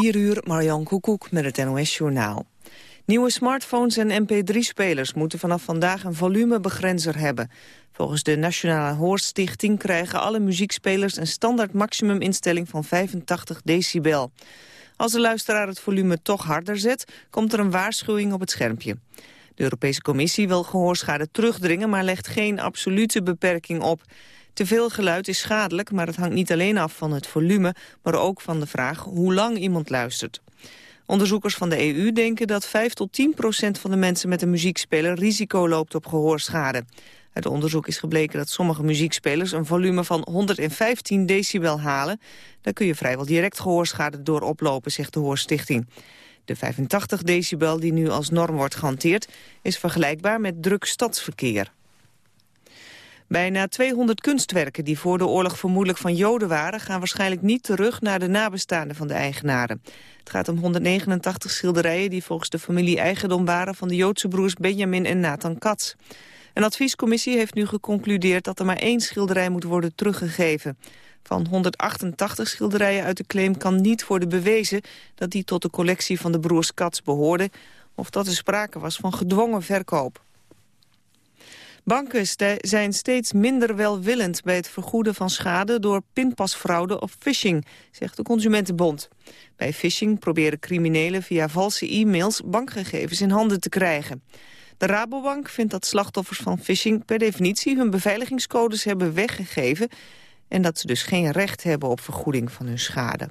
4 uur, Marjan Koekoek met het NOS-journaal. Nieuwe smartphones en mp3-spelers moeten vanaf vandaag een volumebegrenzer hebben. Volgens de Nationale Hoorstichting krijgen alle muziekspelers een standaard maximuminstelling van 85 decibel. Als de luisteraar het volume toch harder zet, komt er een waarschuwing op het schermpje. De Europese Commissie wil gehoorschade terugdringen, maar legt geen absolute beperking op. Te veel geluid is schadelijk, maar het hangt niet alleen af van het volume, maar ook van de vraag hoe lang iemand luistert. Onderzoekers van de EU denken dat 5 tot 10 procent van de mensen met een muziekspeler risico loopt op gehoorschade. Uit onderzoek is gebleken dat sommige muziekspelers een volume van 115 decibel halen. Daar kun je vrijwel direct gehoorschade door oplopen, zegt de Hoorstichting. De 85 decibel die nu als norm wordt gehanteerd is vergelijkbaar met druk stadsverkeer. Bijna 200 kunstwerken die voor de oorlog vermoedelijk van Joden waren... gaan waarschijnlijk niet terug naar de nabestaanden van de eigenaren. Het gaat om 189 schilderijen die volgens de familie eigendom waren... van de Joodse broers Benjamin en Nathan Katz. Een adviescommissie heeft nu geconcludeerd dat er maar één schilderij moet worden teruggegeven. Van 188 schilderijen uit de claim kan niet worden bewezen... dat die tot de collectie van de broers Katz behoorden... of dat er sprake was van gedwongen verkoop. Banken zijn steeds minder welwillend bij het vergoeden van schade door pinpasfraude of phishing, zegt de Consumentenbond. Bij phishing proberen criminelen via valse e-mails bankgegevens in handen te krijgen. De Rabobank vindt dat slachtoffers van phishing per definitie hun beveiligingscodes hebben weggegeven en dat ze dus geen recht hebben op vergoeding van hun schade.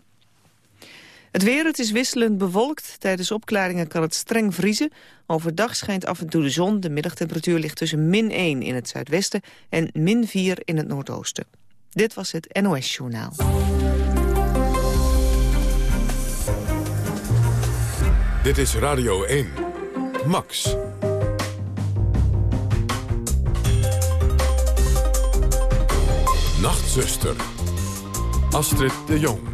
Het weer, het is wisselend bewolkt. Tijdens opklaringen kan het streng vriezen. Overdag schijnt af en toe de zon. De middagtemperatuur ligt tussen min 1 in het zuidwesten en min 4 in het noordoosten. Dit was het NOS Journaal. Dit is Radio 1. Max. Nachtzuster. Astrid de Jong.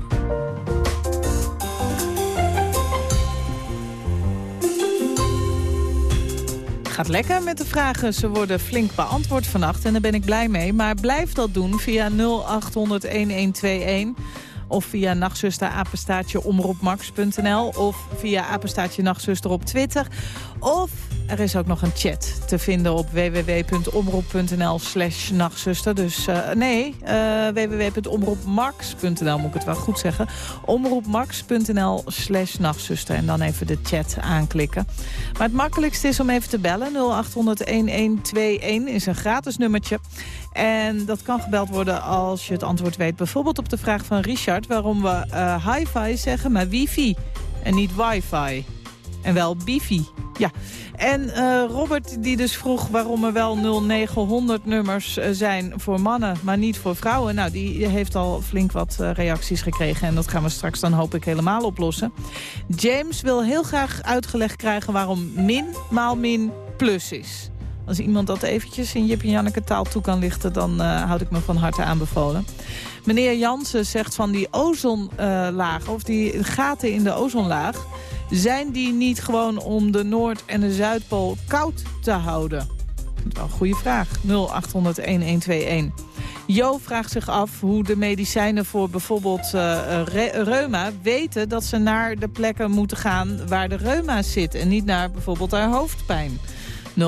Gaat lekker met de vragen. Ze worden flink beantwoord vannacht en daar ben ik blij mee. Maar blijf dat doen via 0800-1121 of via nachtzuster omroepmax.nl of via apenstaatje nachtzuster op Twitter. Of er is ook nog een chat te vinden op www.omroep.nl slash nachtzuster. Dus uh, nee, uh, www.omroepmax.nl moet ik het wel goed zeggen. Omroepmax.nl slash nachtzuster. En dan even de chat aanklikken. Maar het makkelijkste is om even te bellen. 0800-1121 is een gratis nummertje. En dat kan gebeld worden als je het antwoord weet. Bijvoorbeeld op de vraag van Richard waarom we uh, hi-fi zeggen, maar wifi en niet wifi. En wel bifi. Ja. En uh, Robert die dus vroeg waarom er wel 0900 nummers uh, zijn voor mannen, maar niet voor vrouwen. Nou, die heeft al flink wat uh, reacties gekregen en dat gaan we straks dan hoop ik helemaal oplossen. James wil heel graag uitgelegd krijgen waarom min maal min plus is. Als iemand dat eventjes in Jip en Janneke taal toe kan lichten... dan uh, houd ik me van harte aanbevolen. Meneer Jansen zegt van die ozonlagen... of die gaten in de ozonlaag... zijn die niet gewoon om de Noord- en de Zuidpool koud te houden? Dat is wel een goede vraag. 0800-1121. Jo vraagt zich af hoe de medicijnen voor bijvoorbeeld uh, reuma weten dat ze naar de plekken moeten gaan waar de reuma zit en niet naar bijvoorbeeld haar hoofdpijn. 0800-1121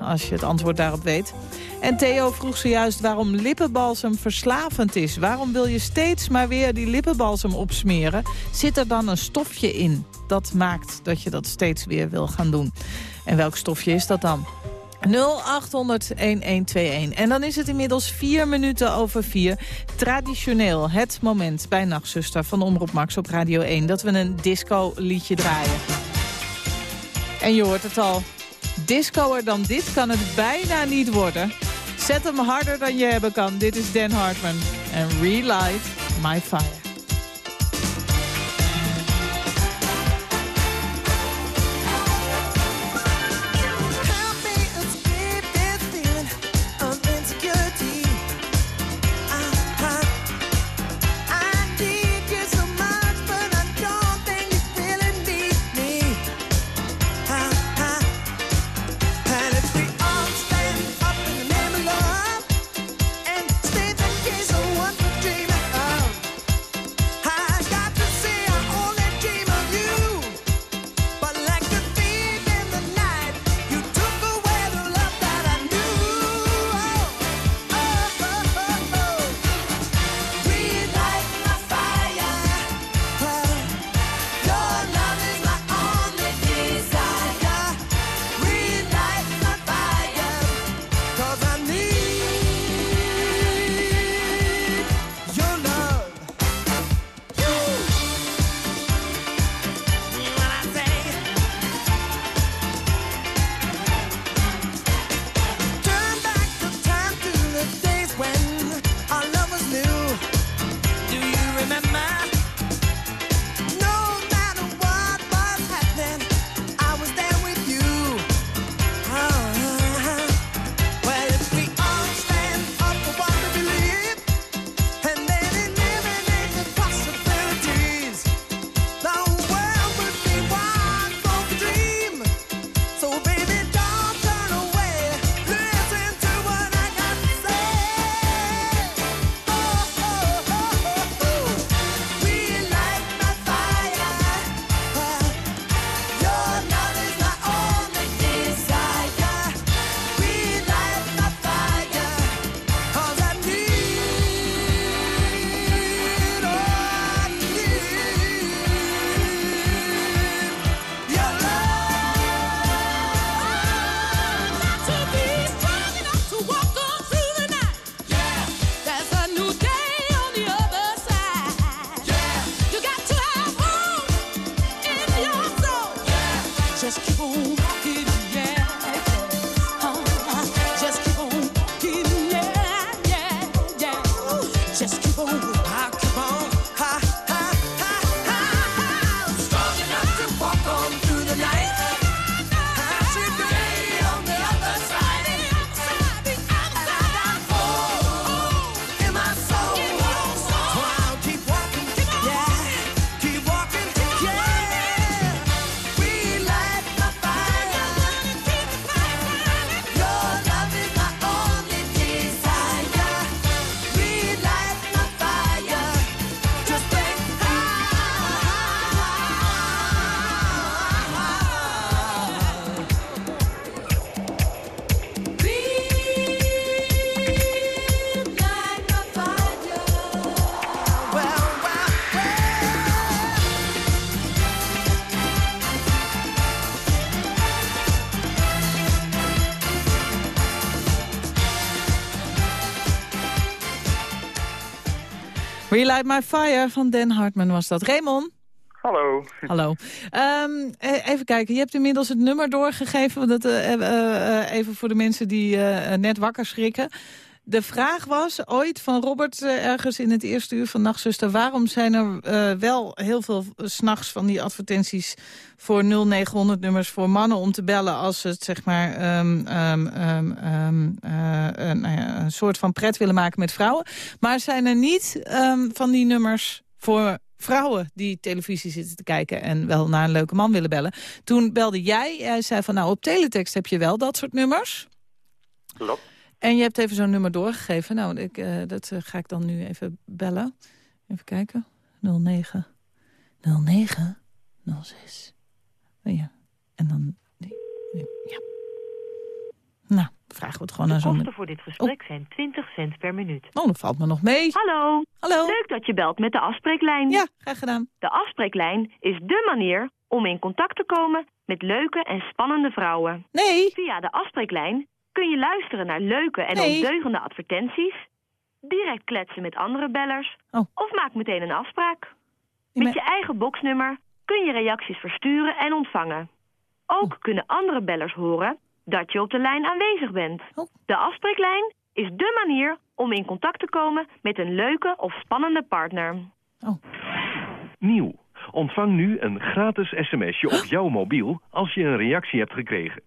als je het antwoord daarop weet. En Theo vroeg zojuist waarom lippenbalsem verslavend is. Waarom wil je steeds maar weer die lippenbalsem opsmeren? Zit er dan een stofje in dat maakt dat je dat steeds weer wil gaan doen? En welk stofje is dat dan? 0800-1121. En dan is het inmiddels vier minuten over vier. Traditioneel het moment bij Nachtzuster van Omroep Max op Radio 1... dat we een disco-liedje draaien. En je hoort het al. Discoer dan dit kan het bijna niet worden. Zet hem harder dan je hebben kan. Dit is Dan Hartman. En Relight My Fire. Relight My Fire van Dan Hartman was dat. Raymond? Hallo. Hallo. Ehm, e- even kijken, je hebt inmiddels het nummer doorgegeven. Dat, eh, eh, eh, even voor de mensen die net wakker schrikken. De vraag was ooit van Robert eh, ergens in het eerste uur van Nachtzuster... waarom zijn er eh, wel heel veel s s'nachts van die advertenties... voor 0900-nummers voor mannen om te bellen... als ze het zeg maar ehm, ehm, ehm, eh, een, nou een soort van pret willen maken met vrouwen. Maar zijn er niet van die nummers voor vrouwen die televisie zitten te kijken... en wel naar een leuke man willen bellen. Toen belde jij, jij zei van nou op teletext heb je wel dat soort nummers... Klopt. En je hebt even zo'n nummer doorgegeven. Nou, ik, eh, dat eh, ga ik dan nu even bellen. Even kijken. 09. 09. 06. Oh ja. En dan... nee, nee, Ja. Nou, vragen we het gewoon De aan zo'n... kosten voor dit gesprek zijn 20 cent per minuut. Oh, dat valt me nog mee. Hallo, Hallo. leuk dat je belt met de afspreeklijn. Ja, graag gedaan. De afspreeklijn is dé manier om in contact te komen met leuke en spannende vrouwen. Nee. Via de afspreeklijn kun je luisteren naar leuke en Nee. ondeugende advertenties, direct kletsen met andere bellers Oh. of maak meteen een afspraak. Met je eigen boxnummer kun je reacties versturen en ontvangen. Ook kunnen andere bellers horen dat je op de lijn aanwezig bent. Oh. De afspreeklijn is dé manier om in contact te komen met een leuke of spannende partner. Nieuw. Ontvang nu een gratis sms'je op jouw mobiel als je een reactie hebt gekregen.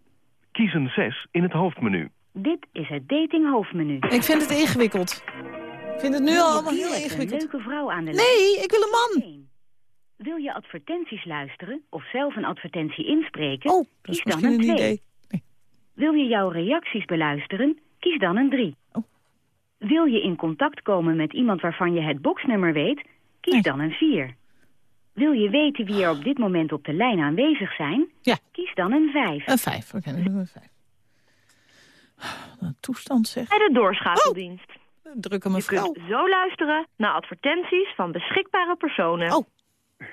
Kies een 6 in het hoofdmenu. Dit is het dating hoofdmenu. Ik vind het ingewikkeld. Ik vind het nu al allemaal heel ingewikkeld. Een leuke vrouw aan de lijn. Nee, ik wil een man. Wil je advertenties luisteren of zelf een advertentie inspreken? Oh, dat kies is dan een een 2. idee. Wil je jouw reacties beluisteren? Kies dan een 3. Oh. Wil je in contact komen met iemand waarvan je het boxnummer weet? Kies Nee. dan een 4. Wil je weten wie er op dit moment op de lijn aanwezig zijn? Ja. Kies dan een 5. Een vijf. Oké, dan doen we een vijf. Wat Een toestand zeg. Bij de doorschakeldienst. Drukke Je mevrouw. kunt zo luisteren naar advertenties van beschikbare personen. Oh.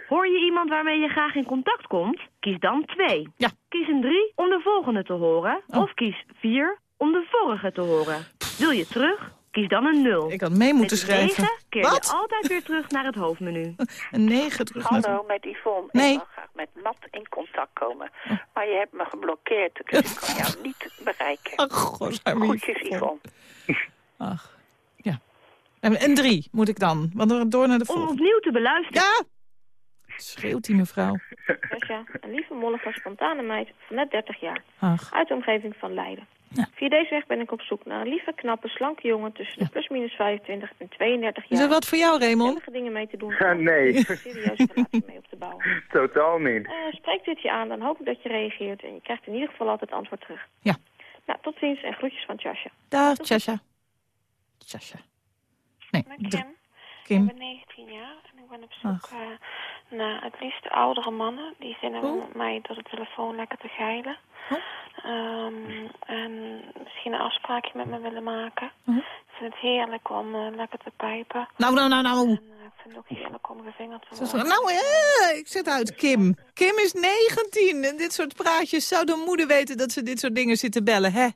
Hoor je iemand waarmee je graag in contact komt? Kies dan 2. Ja. Kies een 3 om de volgende te horen. Oh. Of kies 4 om de vorige te horen. Wil je terug? Kies dan een 0. Ik had mee moeten Met schrijven. 9 keer Wat? je altijd weer terug naar het hoofdmenu. Een negen terug naar... Hallo, met Yvonne. Nee. Ik wil graag met Nat in contact komen. Maar je hebt me geblokkeerd, dus ik kan jou niet bereiken. Ach, Groetjes, Yvonne. Yvonne. Ach, ja. En een drie moet ik dan. Want dan door naar de Om volgende. opnieuw te beluisteren. Ja! Schreeuwt die mevrouw. Sascha, een lieve mollige spontane meid van net 30 jaar. Ach, Uit de omgeving van Leiden. Ja. Via deze weg ben ik op zoek naar een lieve, knappe, slanke jongen tussen de plus minus 25 en 32 is jaar. er wat voor jou, Raymond? Gezellige dingen mee te doen. Ja, nee. Een serieuze relatie mee op te bouwen. Totaal niet. Eh spreek dit je aan, dan hoop ik dat je reageert en je krijgt in ieder geval altijd antwoord terug. Ja. Nou, tot ziens en groetjes van Sascha. Dag, Tjasja. Tjasja. Nee, Ik ben Kim. Kim. Ik ben 19 jaar en ik ben op zoek. Naar het liefst oudere mannen. Die hebben Oh. met mij door de telefoon lekker te geilen. Oh. Ehm, en misschien een afspraakje met me willen maken. Ik vind het heerlijk om eh, lekker te pijpen. Nou, nou, nou, nou. En eh, ik vind het ook heerlijk om gevingerd te worden. Nou, eh, ik zet uit Kim. Kim is 19 en dit soort praatjes zou de moeder weten dat ze dit soort dingen zit te bellen, hè?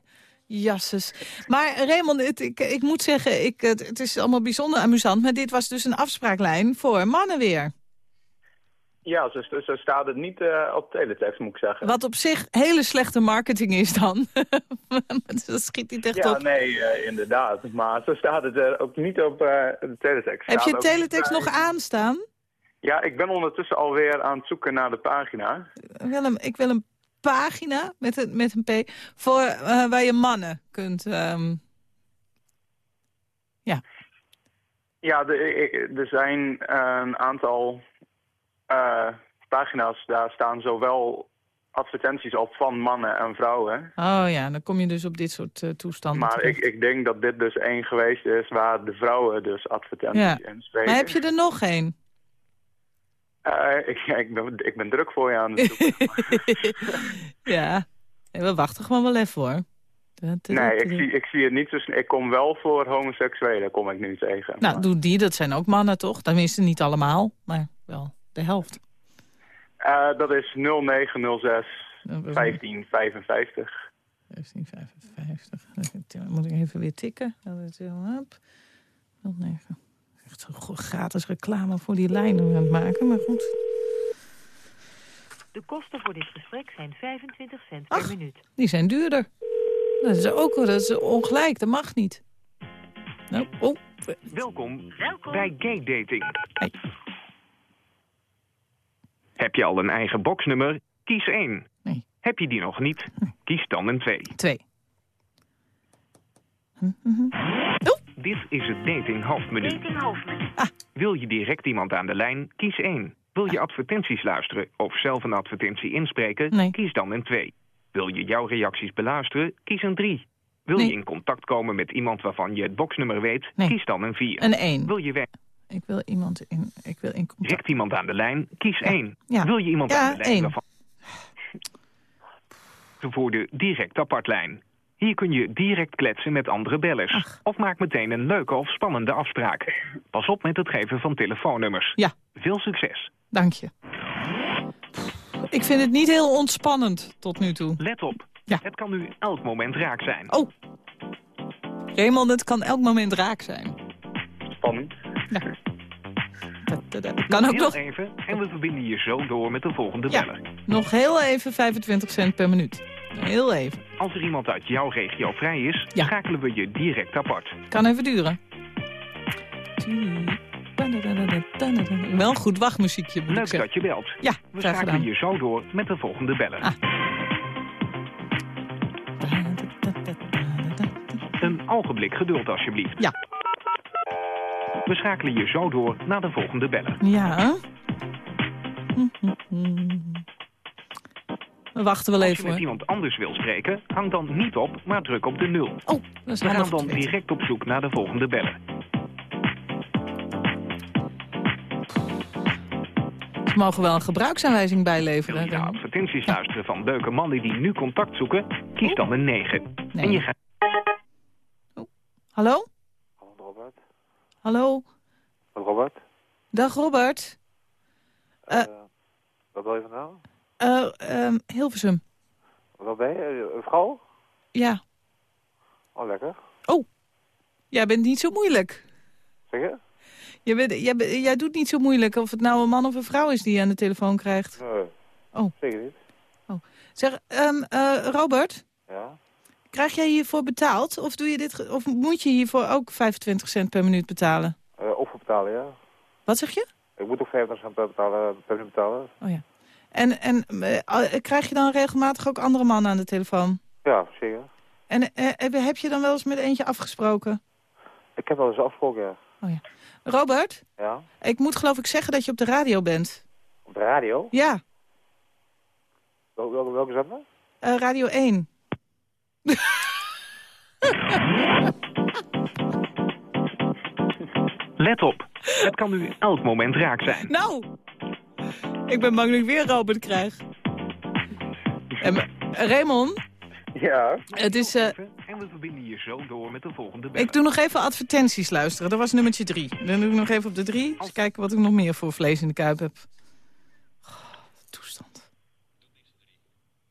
Jasses. Maar Raymond, het, ik, ik moet zeggen, ik, het, het is allemaal bijzonder amusant... maar dit was dus een afspraaklijn voor mannen weer. Ja, zo, zo staat het niet eh, op teletext, moet ik zeggen. Wat op zich hele slechte marketing is dan. dat schiet niet echt Ja, op. nee, eh, inderdaad. Maar zo staat het er ook niet op eh, de teletext. Heb Staat je teletext nog aanstaan? Ja, ik ben ondertussen alweer aan het zoeken naar de pagina. Ik wil een, ik wil een pagina met een, met een P voor, eh, waar je mannen kunt... ehm, Ja, de, ik- er zijn eh, een aantal eh, pagina's, daar staan zowel advertenties op van mannen en vrouwen. Oh ja, dan kom je dus op dit soort eh, toestanden Maar ik, ik denk dat dit dus één geweest is waar de vrouwen dus advertenties Ja. in spreken. Maar heb je er nog een? Eh, ik, ik, ben, ik ben druk voor je aan het zoeken. ja, we wachten gewoon wel even hoor. nee, ik zie, ik zie het niet snel. Ik kom wel voor homoseksuelen, kom ik nu tegen. Nou, Maar, doe die, dat zijn ook mannen toch? Tenminste niet allemaal, maar wel de helft. eh, dat is 0906 Dat was 1555. 1555. Dan moet ik even weer tikken. Dat is heel hap. 09, Echt zo go- gratis reclame voor die lijnen aan het maken, maar goed. De kosten voor dit gesprek zijn 25 cent Ach. per minuut. Die zijn duurder. Dat is ook dat is ongelijk, dat mag niet. Nou, oh, Welkom, bij Gay Dating. Hey. Heb je al een eigen boxnummer? Kies 1. Nee. Heb je die nog niet? Kies dan een 2. twee. Dit is het dating hoofdmenu. Ah. Wil je direct iemand aan de lijn? Kies 1. Wil je advertenties luisteren of zelf een advertentie inspreken? Nee. Kies dan een 2. Wil je jouw reacties beluisteren? Kies een 3. Wil Nee. je in contact komen met iemand waarvan je het boxnummer weet? Nee. Kies dan een 4. Een één. Wil je weg? Ik wil iemand in, ik wil in contact. Direct iemand aan de lijn? Kies 1. Ja. Wil je iemand Ja, aan de lijn één. waarvan... Voor de direct apartlijn. Hier kun je direct kletsen met andere bellers. Of maak meteen een leuke of spannende afspraak. Pas op met het geven van telefoonnummers. Ja. Veel succes. Dank je. Ik vind het niet heel ontspannend tot nu toe. Let op. Ja. Het kan nu elk moment raak zijn. Oh. Raymond, het kan elk moment raak zijn. Spannend. Dat, dat, dat kan ook nog, even en we verbinden je zo door met de volgende Ja. beller. nog heel even 25 cent per minuut. Heel even. Als er iemand uit jouw regio vrij is, Ja. schakelen we je direct apart. Kan even duren. Wel goed wachtmuziekje, Leuk dat je belt. Ja, We schakelen je zo door met de volgende beller. Ah. Een ogenblik geduld alsjeblieft. Ja. We schakelen je zo door naar de volgende beller. Ja. We wachten wel Als je even met iemand anders wil spreken, hang dan niet op, maar druk op de nul. Oh, dat is We gaan dan direct op zoek naar de volgende beller. Ze mogen wel een gebruiksaanwijzing Wil bijleveren. je naar advertenties luisteren van leuke mannen die nu contact zoeken? Kies dan een 9. Nee. En je gaat Hallo? Hallo? Robert. Dag Robert. Eh. Waar ben je vandaan? Eh, ehm, Hilversum. Waar ben je? Een vrouw? Ja. Oh, lekker. Jij bent niet zo moeilijk. Zeg je? Jij, bent, jij, bent- jij doet niet zo moeilijk of het nou een man of een vrouw is die je aan de telefoon krijgt. Nee. Oh. Zeker niet. Zeg, ehm, eh, Robert, Ja? Krijg jij hiervoor betaald? Of, doe je dit, of moet je hiervoor ook 25 cent per minuut betalen? Uh, of betalen, ja. Wat zeg je? Ik moet ook 50 cent per, betalen, per minuut betalen. Oh ja. En, en eh, krijg je dan regelmatig ook andere mannen aan de telefoon? Ja, zeker. En eh, heb, je dan wel eens met eentje afgesproken? Ik heb wel eens afgesproken, ja. Robert, Ja? ik moet geloof ik zeggen dat je op de radio bent. Op de radio? Ja, Wel, welke, welke zender? eh, Radio 1. Let op. Het kan nu elk moment raak zijn. Nou, ik ben bang dat ik weer Robert krijg. En, Raymond, Ja. het is... eh, En we verbinden je zo door met de volgende beller. ik doe nog even advertenties luisteren. Dat was nummertje drie. Dan doe ik nog even op de drie. Eens kijken wat ik nog meer voor vlees in de kuip heb. Oh, toestand.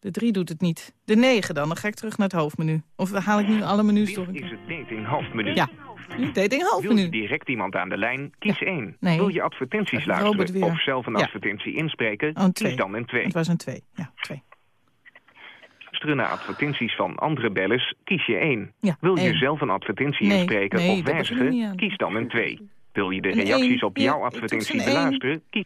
De drie doet het niet. De negen dan. Dan ga ik terug naar het hoofdmenu. Of haal ik nu alle menus door? Dit is het dating hoofdmenu. Ja, dating Wil je hoofdmenu. direct iemand aan de lijn? Kies 1. Nee. Wil je advertenties Robert luisteren of zelf een Ja. advertentie inspreken? Oh, een twee. Kies dan een 2. Het was een twee. Ja, twee. Luisteren naar advertenties van andere bellers? Kies je 1. Ja, Wil je één. zelf een advertentie Nee, inspreken nee, of wijzigen? Kies dan een 2. Wil je de Een reacties één. op Ja, jouw advertentie beluisteren? Kies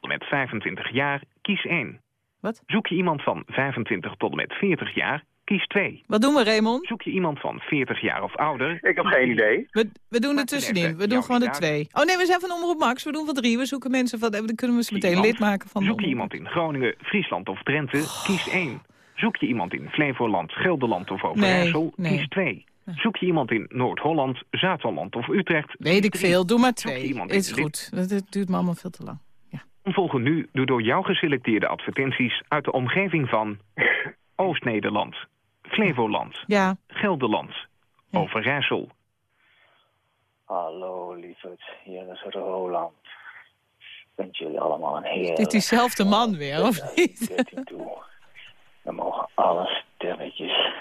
met 25 jaar, kies 1. Wat? Zoek je iemand van 25 tot en met 40 jaar, kies 2. Wat doen we, Raymond? Zoek je iemand van 40 jaar of ouder... Ik heb geen idee. We, we doen er tussenin. We doen gewoon de twee. Oh nee, we zijn van Omroep Max. We doen van drie. We zoeken mensen van... Dan kunnen we ze meteen Iemand. lid maken van de Zoek je iemand in Groningen, Friesland of Drenthe, kies 1. Zoek je iemand in Flevoland, Gelderland of Overijssel, Nee, nee. kies 2. Zoek je iemand in Noord-Holland, Zuid-Holland of Utrecht, Weet ik drie. veel. Doe maar twee. in Is goed. Dat, dat duurt me allemaal veel te lang. Volgen nu de door jou geselecteerde advertenties uit de omgeving van Oost-Nederland, Flevoland, Ja. Gelderland, Overijssel. Hallo lieverd, hier is Roland. Ik wens jullie allemaal een heerlijk... Dit is diezelfde man weer, of niet? 13 toe. Dan mogen alle sterretjes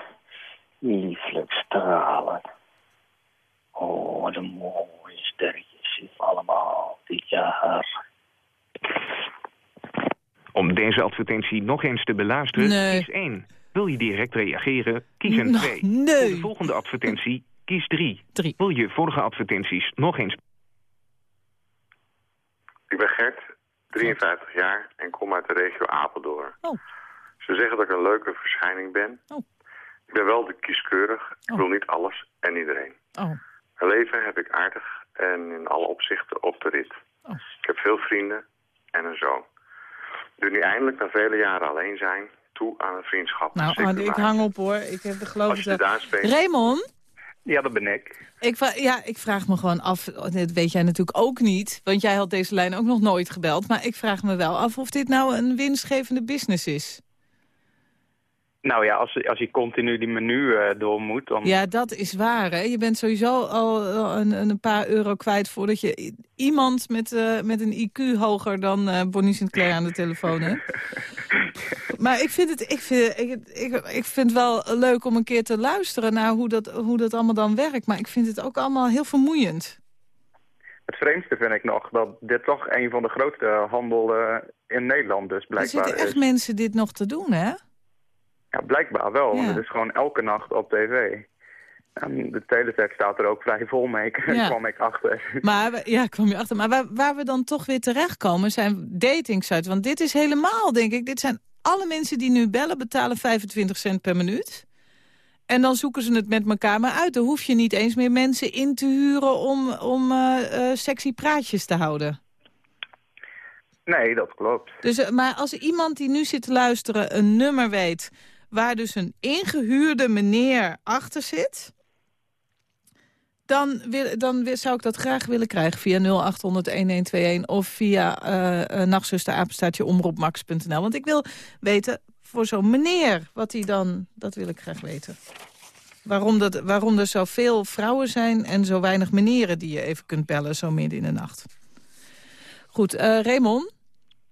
lieflijk stralen. Oh, wat een mooie sterretjes allemaal dit jaar. Om deze advertentie nog eens te beluisteren, Nee. kies 1. Wil je direct reageren, kies een Nou, 2. nee. Voor de volgende advertentie, kies 3. Wil je vorige advertenties nog eens... Ik ben Gert, 53 jaar en kom uit de regio Apeldoorn. Oh. Ze zeggen dat ik een leuke verschijning ben. Ik ben wel de kieskeurig. Ik wil niet alles en iedereen. Oh. Mijn leven heb ik aardig en in alle opzichten op de rit. Oh. Ik heb veel vrienden en een zoon. Ik doe nu eindelijk na vele jaren alleen zijn toe aan een vriendschap. Nou, Zeker Andy, ik hang op hoor. Ik heb de geloof aanspreekt... Raymond? Ja, dat ben ik. Ik, vra- ja, ik vraag me gewoon af, dat weet jij natuurlijk ook niet... want jij had deze lijn ook nog nooit gebeld... maar ik vraag me wel af of dit nou een winstgevende business is. Nou ja, als, als je continu die menu eh, door moet, dan... Ja, dat is waar, hè? Je bent sowieso al een, een paar euro kwijt... voordat je iemand met, eh, met een IQ hoger dan eh Bonnie Sinclair aan de telefoon hebt. maar ik vind, het, ik, vind, ik, ik, ik vind wel leuk om een keer te luisteren... naar hoe dat, hoe dat allemaal dan werkt. Maar ik vind het ook allemaal heel vermoeiend. Het vreemdste vind ik nog dat dit toch een van de grootste handelen in Nederland dus Er blijkbaar zitten echt is. mensen dit nog te doen, hè? Ja, blijkbaar wel, want het is gewoon elke nacht op tv. En de teletext staat er ook vrij vol mee, Ja. kwam ik achter. Maar ja, kwam je achter. Maar waar, waar we dan toch weer terechtkomen zijn datingsites. Want dit is helemaal, denk ik, dit zijn alle mensen die nu bellen betalen 25 cent per minuut. En dan zoeken ze het met elkaar maar uit. Dan hoef je niet eens meer mensen in te huren om, om eh, eh, sexy praatjes te houden. Nee, dat klopt. Dus, eh, maar als iemand die nu zit te luisteren een nummer weet... waar dus een ingehuurde meneer achter zit... dan, wil, dan zou ik dat graag willen krijgen via 0800-1121... of via uh, nachtzusterapenstaatje omroepmax.nl. Want ik wil weten voor zo'n meneer wat hij dan... dat wil ik graag weten. Waarom, dat, waarom er zoveel vrouwen zijn en zo weinig meneren... die je even kunt bellen zo midden in de nacht. Goed, eh Raymond?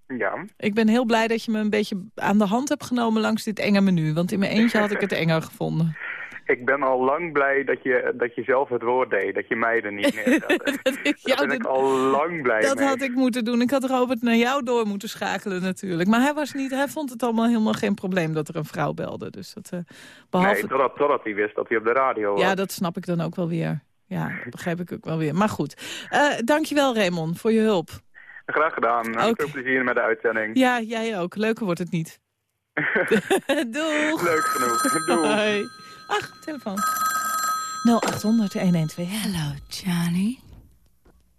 Ja. Ik ben heel blij dat je me een beetje aan de hand hebt genomen langs dit enge menu. Want in mijn eentje had ik het enger gevonden. Ik ben al lang blij dat je, dat je zelf het woord deed, dat je mij er niet neerzette. Ja, Daar ben ik al lang blij Dat mee. had ik moeten doen. Ik had Robert naar jou door moeten schakelen natuurlijk. Maar hij, was niet, hij vond het allemaal helemaal geen probleem dat er een vrouw belde. Dus dat, eh, behalve... Nee, totdat, totdat hij wist dat hij op de radio was. Ja, dat snap ik dan ook wel weer. Ja, dat begrijp ik ook wel weer. Maar goed. Uh, dankjewel Raymond voor je hulp. Graag gedaan. Ook. Veel plezier met de uitzending. Ja, jij ook. Leuker wordt het niet. Doeg. Leuk genoeg. Doeg. Hoi. Ach, telefoon. 0800 112. Hello, Johnny.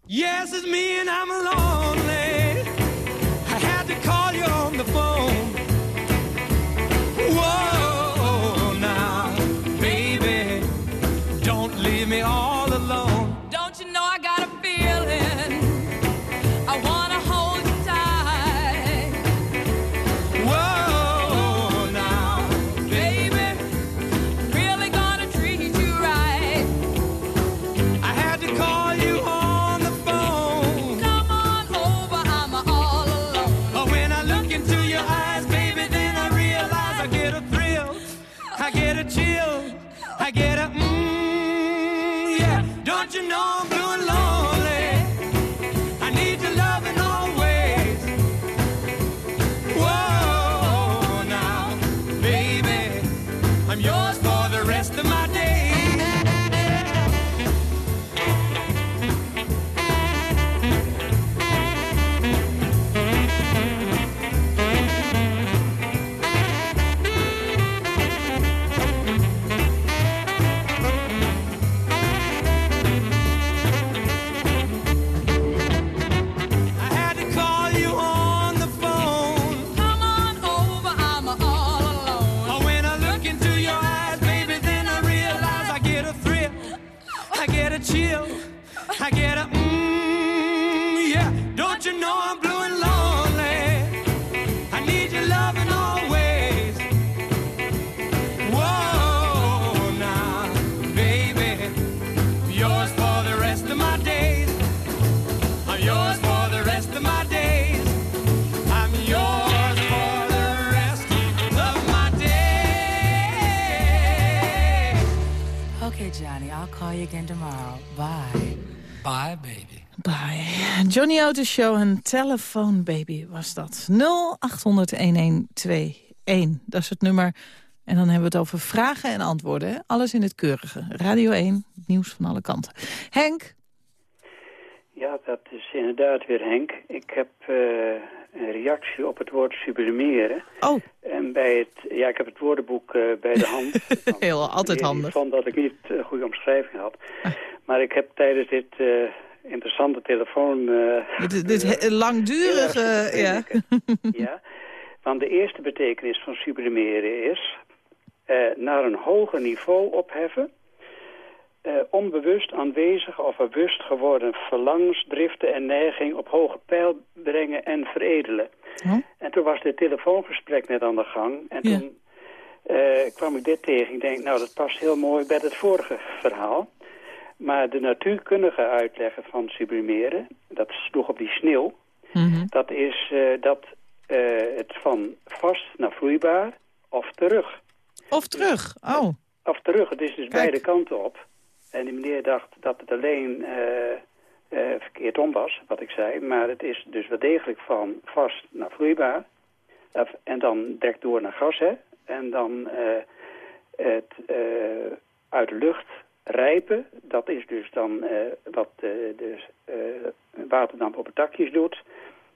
Yes, it's me and I'm lonely. I had to call you on the phone. Johnny, I'll call you again tomorrow. Bye. Bye, baby. Bye. Johnny Auto Show en Telephone Baby was dat. 0800-1121. Dat is het nummer. En dan hebben we het over vragen en antwoorden. hè? Alles in het keurige. Radio 1, het nieuws van alle kanten. Henk? Ja, dat is inderdaad weer Henk. Ik heb eh, een reactie op het woord sublimeren. Oh. En bij het, ja, ik heb het woordenboek eh, bij de hand. Heel, altijd Ik handig. vond dat ik niet een goede omschrijving had. Maar ik heb tijdens dit eh, interessante telefoon... eh, Dit, dit langdurige... Ja. ja, want de eerste betekenis van sublimeren is... eh, naar een hoger niveau opheffen... eh, onbewust aanwezig of bewust geworden verlangens, driften en neiging op hoge pijl brengen en veredelen. En toen was dit telefoongesprek net aan de gang. En Ja. toen eh, kwam ik dit tegen. Ik denk, nou, dat past heel mooi bij het vorige verhaal. Maar de natuurkundige uitleggen van sublimeren, dat sloeg op die sneeuw. Dat is eh, dat het van vast naar vloeibaar of terug. Of terug, oh. Of terug, het is dus beide kanten op. En die meneer dacht dat het alleen eh, eh, verkeerd om was, wat ik zei. Maar het is dus wel degelijk van vast naar vloeibaar. En dan direct door naar gas, hè. En dan eh, het uit de lucht rijpen. Dat is dus dan eh, wat de waterdamp op het dakjes doet.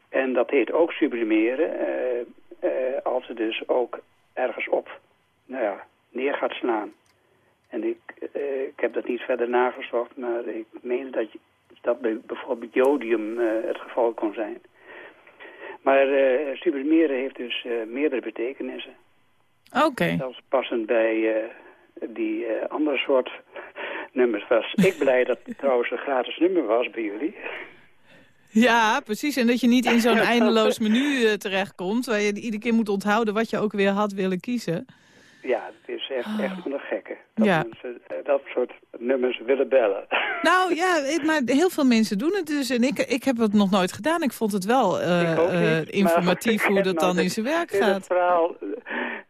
En dat heet ook sublimeren. als het dus ook ergens op nou ja, neer gaat slaan. En ik, eh, ik heb dat niet verder nagezocht, maar ik meen dat, je- dat bij bijvoorbeeld jodium eh, het geval kon zijn. Maar eh, sublimeren heeft dus meerdere betekenissen. Oké. Zelfs passend bij die andere soort nummers was. Ik blij dat het trouwens een gratis nummer was bij jullie. Ja, precies. En dat je niet in zo'n eindeloos menu terechtkomt... waar je iedere keer moet onthouden wat je ook weer had willen kiezen. Ja, het is echt, echt van de gekke. Dat Ja. mensen eh, dat soort nummers willen bellen. Nou ja, maar heel veel mensen doen het dus. En ik, ik heb het nog nooit gedaan. Ik vond het wel eh, Ik ook niet, eh, informatief hoe dat dan in zijn werk in het gaat. verhaal,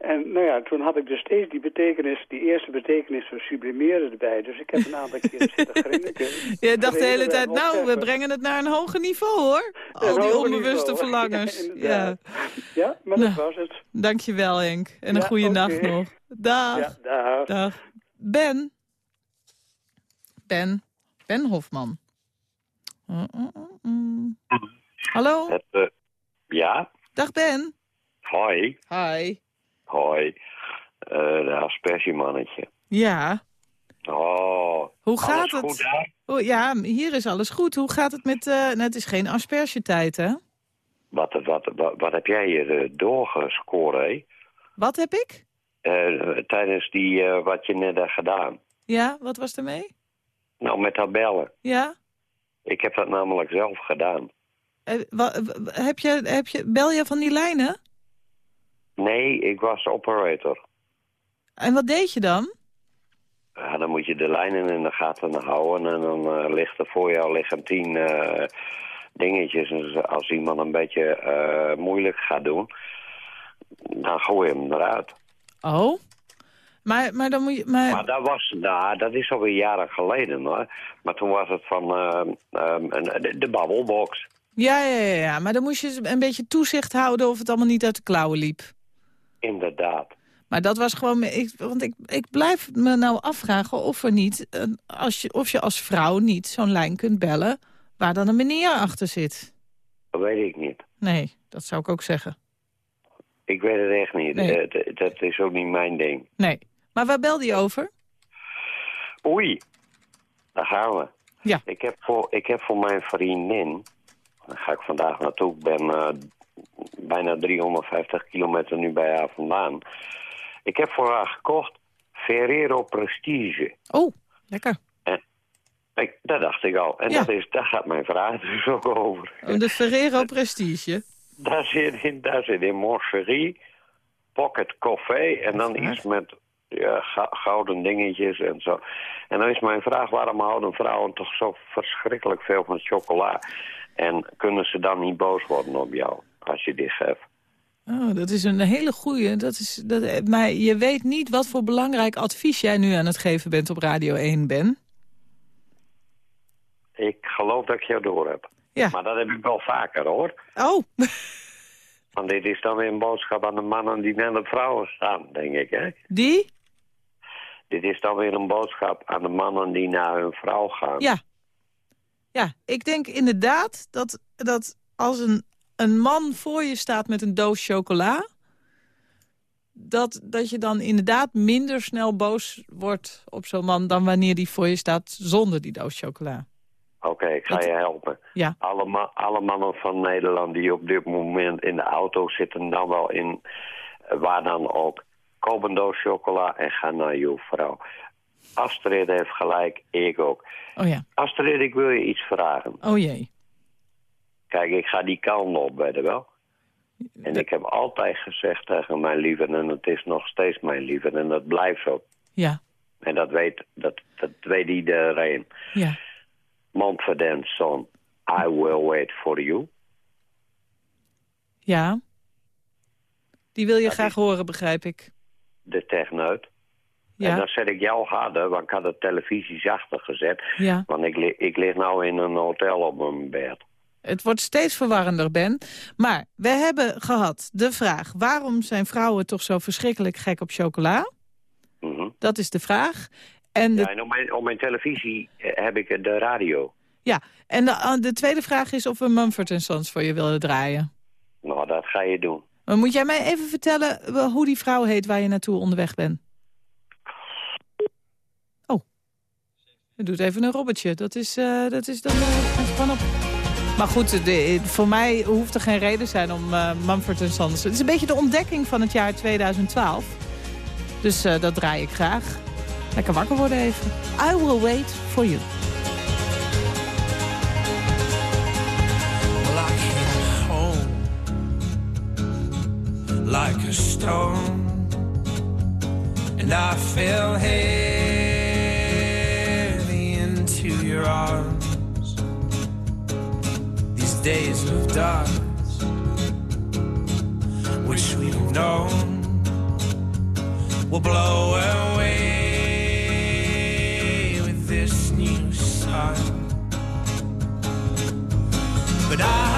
en nou ja, toen had ik dus steeds die betekenis, die eerste betekenis van sublimeren erbij. Dus ik heb een aantal keer zitten grinniken. Je dacht de hele tijd, nou, we brengen het naar een hoger niveau, hoor. Al Een die onbewuste niveau. verlangens. Ja, Ja, maar dat was het. Dankjewel, Henk. En een Ja, goede nacht nog. Dag. Ja, dag. Dag. Ben. Ben. Ben Hofman. Uh, uh, uh, uh. Hallo? Het, eh, ja, Dag Ben. hoi. Hi. Hoi. Eh de. Ja. Oh. Hoe gaat het? goed? Oh, ja, hier is alles goed. Hoe gaat het met... eh nou, het is geen aspergetijd, hè? Wat, wat, wat, wat heb jij hier doorgescoren, hè? Wat heb ik? Tijdens die, wat je net hebt gedaan. Ja, wat was er mee? Nou, met tabellen. Ja? Ik heb dat namelijk zelf gedaan. Heb je, heb je, bel je van die lijnen? Nee, ik was operator. En wat deed je dan? Ja, dan moet je de lijnen in de gaten houden en dan eh, ligt er voor jou liggen tien eh, dingetjes. En dus als iemand een beetje eh, moeilijk gaat doen, dan gooi je hem eruit. Oh? Maar, maar dan moet je... Maar, Maar dat was, nou, dat is alweer jaren geleden hoor. Maar toen was het van eh, ehm, een- de, de babbelbox. Ja, ja, ja, ja, maar dan moest je een beetje toezicht houden of het allemaal niet uit de klauwen liep. Inderdaad. Maar dat was gewoon... Ik, want ik, ik blijf me nou afvragen of er niet... Als je, of je als vrouw niet zo'n lijn kunt bellen... waar dan een meneer achter zit. Dat weet ik niet. Nee, dat zou ik ook zeggen. Ik weet het echt niet. Nee. Eh, dat is ook niet mijn ding. Nee. Maar waar belde je over? Oei, daar gaan we. Ja. Ik heb voor, ik heb voor mijn vriendin, daar ga ik vandaag naartoe, ik ben eh, bijna 350 kilometer nu bij haar vandaan. Ik heb voor haar gekocht Ferrero Prestige. Oh, lekker. En ik, dat dacht ik al. En Ja. dat is, daar gaat mijn vraag dus ook over. De Ferrero Prestige. Daar zit in, daar zit in Morcherie, pocket coffee en dan iets met ja, gou- gouden dingetjes en zo. En dan is mijn vraag, waarom houden vrouwen toch zo verschrikkelijk veel van chocola? En kunnen ze dan niet boos worden op jou als je dit geeft? Oh, dat is een hele goeie. Dat is, dat, maar je weet niet wat voor belangrijk advies jij nu aan het geven bent op Radio 1, Ben. Ik geloof dat ik jou door heb. Ja. Maar dat heb ik wel vaker, hoor. Oh. Want dit is dan weer een boodschap aan de mannen die naar de vrouwen staan, denk ik, hè? Die? Dit is dan weer een boodschap aan de mannen die naar hun vrouw gaan. Ja. Ja, ik denk inderdaad dat, dat als een, een man voor je staat met een doos chocola... Dat, dat je dan inderdaad minder snel boos wordt op zo'n man... dan wanneer die voor je staat zonder die doos chocola. Oké, ik ga je helpen. Ja. Alle, ma- alle mannen van Nederland die op dit moment in de auto zitten... dan wel in, eh, waar dan ook, koop een doos chocola en ga naar je vrouw. Astrid heeft gelijk, ik ook. Oh ja. Astrid, ik wil je iets vragen. Oh jee. Kijk, ik ga die kant op, weet je wel. En ik heb altijd gezegd tegen mijn lieve, en het is nog steeds mijn lieve, en dat blijft zo. Ja. En dat weet, dat, dat weet iedereen. Ja. Montfort son, I will wait for you. Ja. Die wil je graag horen, begrijp ik. De techneut. Ja. En dan zet ik jou harder, want ik had de televisie zachter gezet. Ja. Want ik, ik lig nou in een hotel op mijn bed. Het wordt steeds verwarrender, Ben. Maar we hebben gehad de vraag... waarom zijn vrouwen toch zo verschrikkelijk gek op chocola? Mhm. Dat is de vraag. En de, Ja, en op mijn, op mijn televisie eh, heb ik de radio. ja. en de, eh, de tweede vraag is of we Mumford Sons voor je willen draaien. Nou, dat ga je doen. Maar moet jij mij even vertellen eh, hoe die vrouw heet waar je naartoe onderweg bent? Oh. Doet even een robbertje. Dat is, eh, dat is dan... Uh, span op. Maar goed, de, voor mij hoeft er geen reden zijn om uh, Mumford Sons. Het is een beetje de ontdekking van het jaar 2012. Dus uh, dat draai ik graag. Lekker wakker worden even. I will wait for you. Like a stone, and I fell heavy days we've done, wish we'd have known, will blow away with this new sun. But I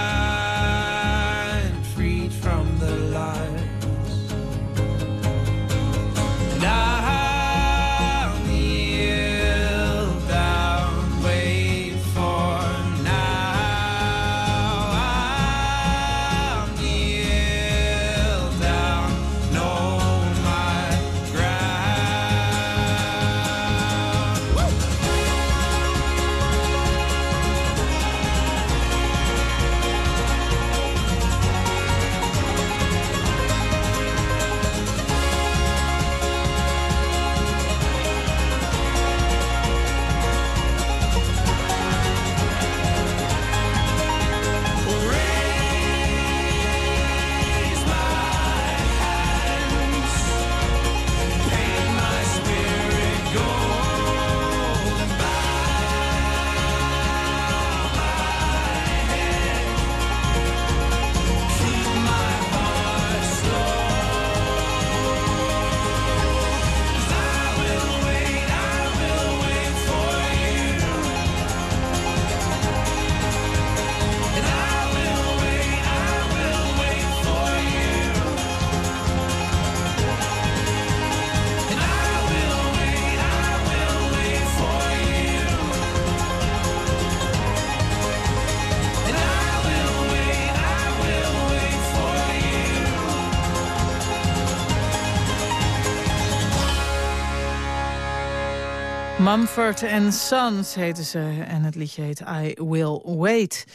Mumford Sons heten ze en het liedje heet I Will Wait.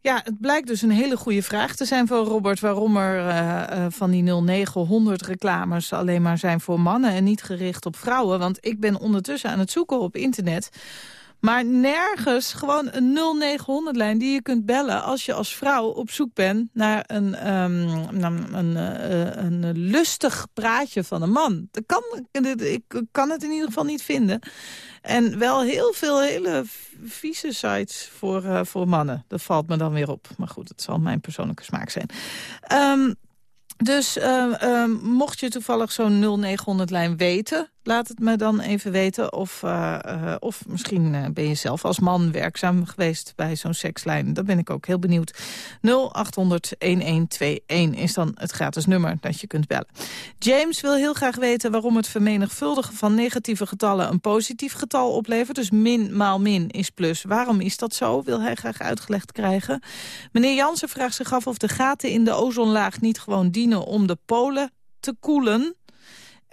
Ja, het blijkt dus een hele goede vraag te zijn voor Robert... waarom er eh, eh, van die 0900 reclames alleen maar zijn voor mannen... en niet gericht op vrouwen. Want ik ben ondertussen aan het zoeken op internet... Maar nergens gewoon een 0900-lijn die je kunt bellen... als je als vrouw op zoek bent naar een, ehm, naar een, eh, een lustig praatje van een man. Dat kan, ik kan het in ieder geval niet vinden. En wel heel veel hele vieze sites voor, eh, voor mannen. Dat valt me dan weer op. Maar goed, het zal mijn persoonlijke smaak zijn. Um, dus uh, mocht je toevallig zo'n 0900-lijn weten... laat het me dan even weten. Of, uh, uh, of misschien uh, ben je zelf als man werkzaam geweest bij zo'n sekslijn. Dat ben ik ook heel benieuwd. 0800-1121 is dan het gratis nummer dat je kunt bellen. James wil heel graag weten waarom het vermenigvuldigen van negatieve getallen... een positief getal oplevert. Dus min maal min is plus. Waarom is dat zo? Wil hij graag uitgelegd krijgen. Meneer Jansen vraagt zich af of de gaten in de ozonlaag niet gewoon dienen... om de polen te koelen...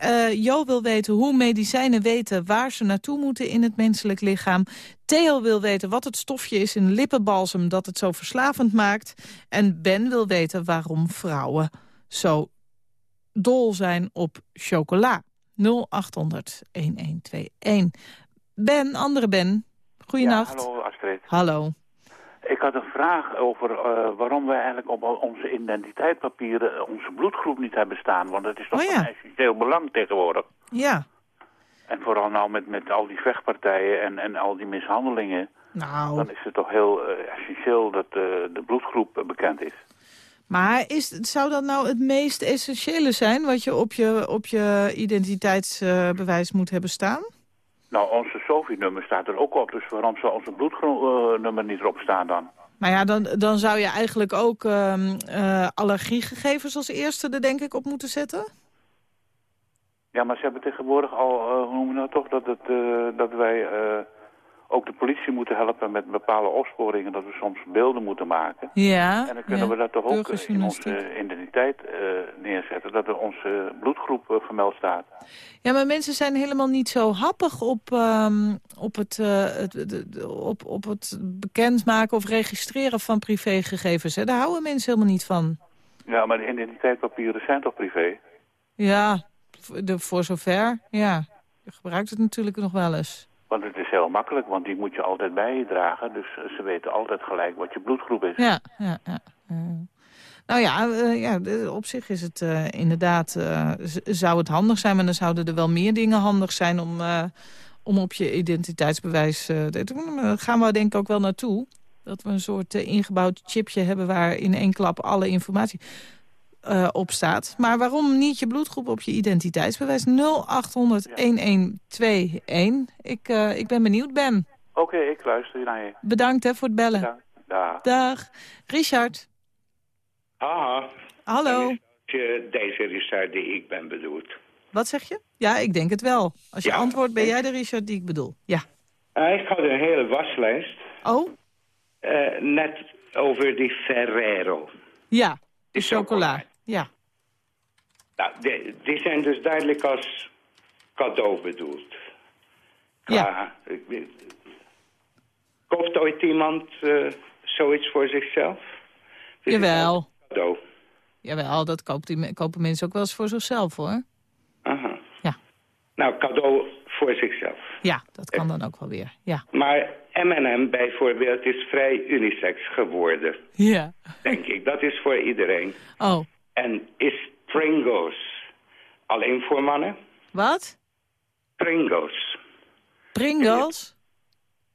Uh, jo wil weten hoe medicijnen weten waar ze naartoe moeten in het menselijk lichaam. Theo wil weten wat het stofje is in lippenbalsem dat het zo verslavend maakt. En Ben wil weten waarom vrouwen zo dol zijn op chocola. 0800 1121. Ben, andere Ben. Goedenacht. Ja, hallo Astrid. Hallo. Ik had een vraag over uh, waarom wij eigenlijk op onze identiteitspapieren onze bloedgroep niet hebben staan. Want dat is toch oh, ja. van essentieel belang tegenwoordig. Ja. En vooral nou met, met al die vechtpartijen en, en al die mishandelingen. Nou. Dan is het toch heel uh, essentieel dat uh, de bloedgroep bekend is. Maar is, zou dat nou het meest essentiële zijn wat je op je, op je identiteitsbewijs moet hebben staan? Nou, onze SOFI-nummer staat er ook op, dus waarom zou onze bloednummer niet erop staan dan? Maar ja, dan, dan zou je eigenlijk ook uh, uh, allergiegegevens als eerste er denk ik op moeten zetten? Ja, maar ze hebben tegenwoordig al, uh, hoe noemen we nou toch, dat, het, dat wij ook de politie moeten helpen met bepaalde opsporingen, dat we soms beelden moeten maken. Ja, En dan kunnen ja, we dat toch ook in onze identiteit uh, neerzetten, dat er onze bloedgroep uh, vermeld staat. Ja, maar mensen zijn helemaal niet zo happig op, um, op, het, uh, het, op, op het bekendmaken of registreren van privégegevens. Hè? Daar houden mensen helemaal niet van. Ja, maar de identiteitspapieren zijn toch privé? Ja, de, voor zover, ja. Je gebruikt het natuurlijk nog wel eens. Want het is heel makkelijk, want die moet je altijd bij je dragen. Dus ze weten altijd gelijk wat je bloedgroep is. Ja, ja, ja. Nou ja, uh, ja, op zich is het uh, inderdaad... zou het handig zijn, maar dan zouden er wel meer dingen handig zijn... om, om op je identiteitsbewijs... daar gaan we denk ik ook wel naartoe. Dat we een soort ingebouwd chipje hebben... waar in één klap alle informatie uh, op staat. Maar waarom niet je bloedgroep op je identiteitsbewijs? 0800-1121. Ik, uh, ik ben benieuwd, Ben. Oké, okay, ik luister naar je. Bedankt hè, voor het bellen. Ja, dag. Dag. Richard. Aha. Hallo. Je, deze Richard die ik ben bedoeld. Wat zeg je? Ja, ik denk het wel. Als je ja, antwoordt, ben jij de Richard die ik bedoel. Ja. Uh, ik had een hele waslijst. Oh? Uh, net over die Ferrero. Ja, de chocola. Ja. Nou, die, die, zijn dus duidelijk als cadeau bedoeld. Ja. Koopt ooit iemand uh, zoiets voor zichzelf? Jawel. Cadeau. Jawel, dat koopt die, kopen mensen ook wel eens voor zichzelf, hoor. Aha. Ja. Nou, cadeau voor zichzelf. Ja, dat kan dan ook wel weer, ja. Maar M&M bijvoorbeeld is vrij unisex geworden. Ja. Denk ik. Dat is voor iedereen. Oh. En is Pringles alleen voor mannen? Wat? Pringles. Pringles?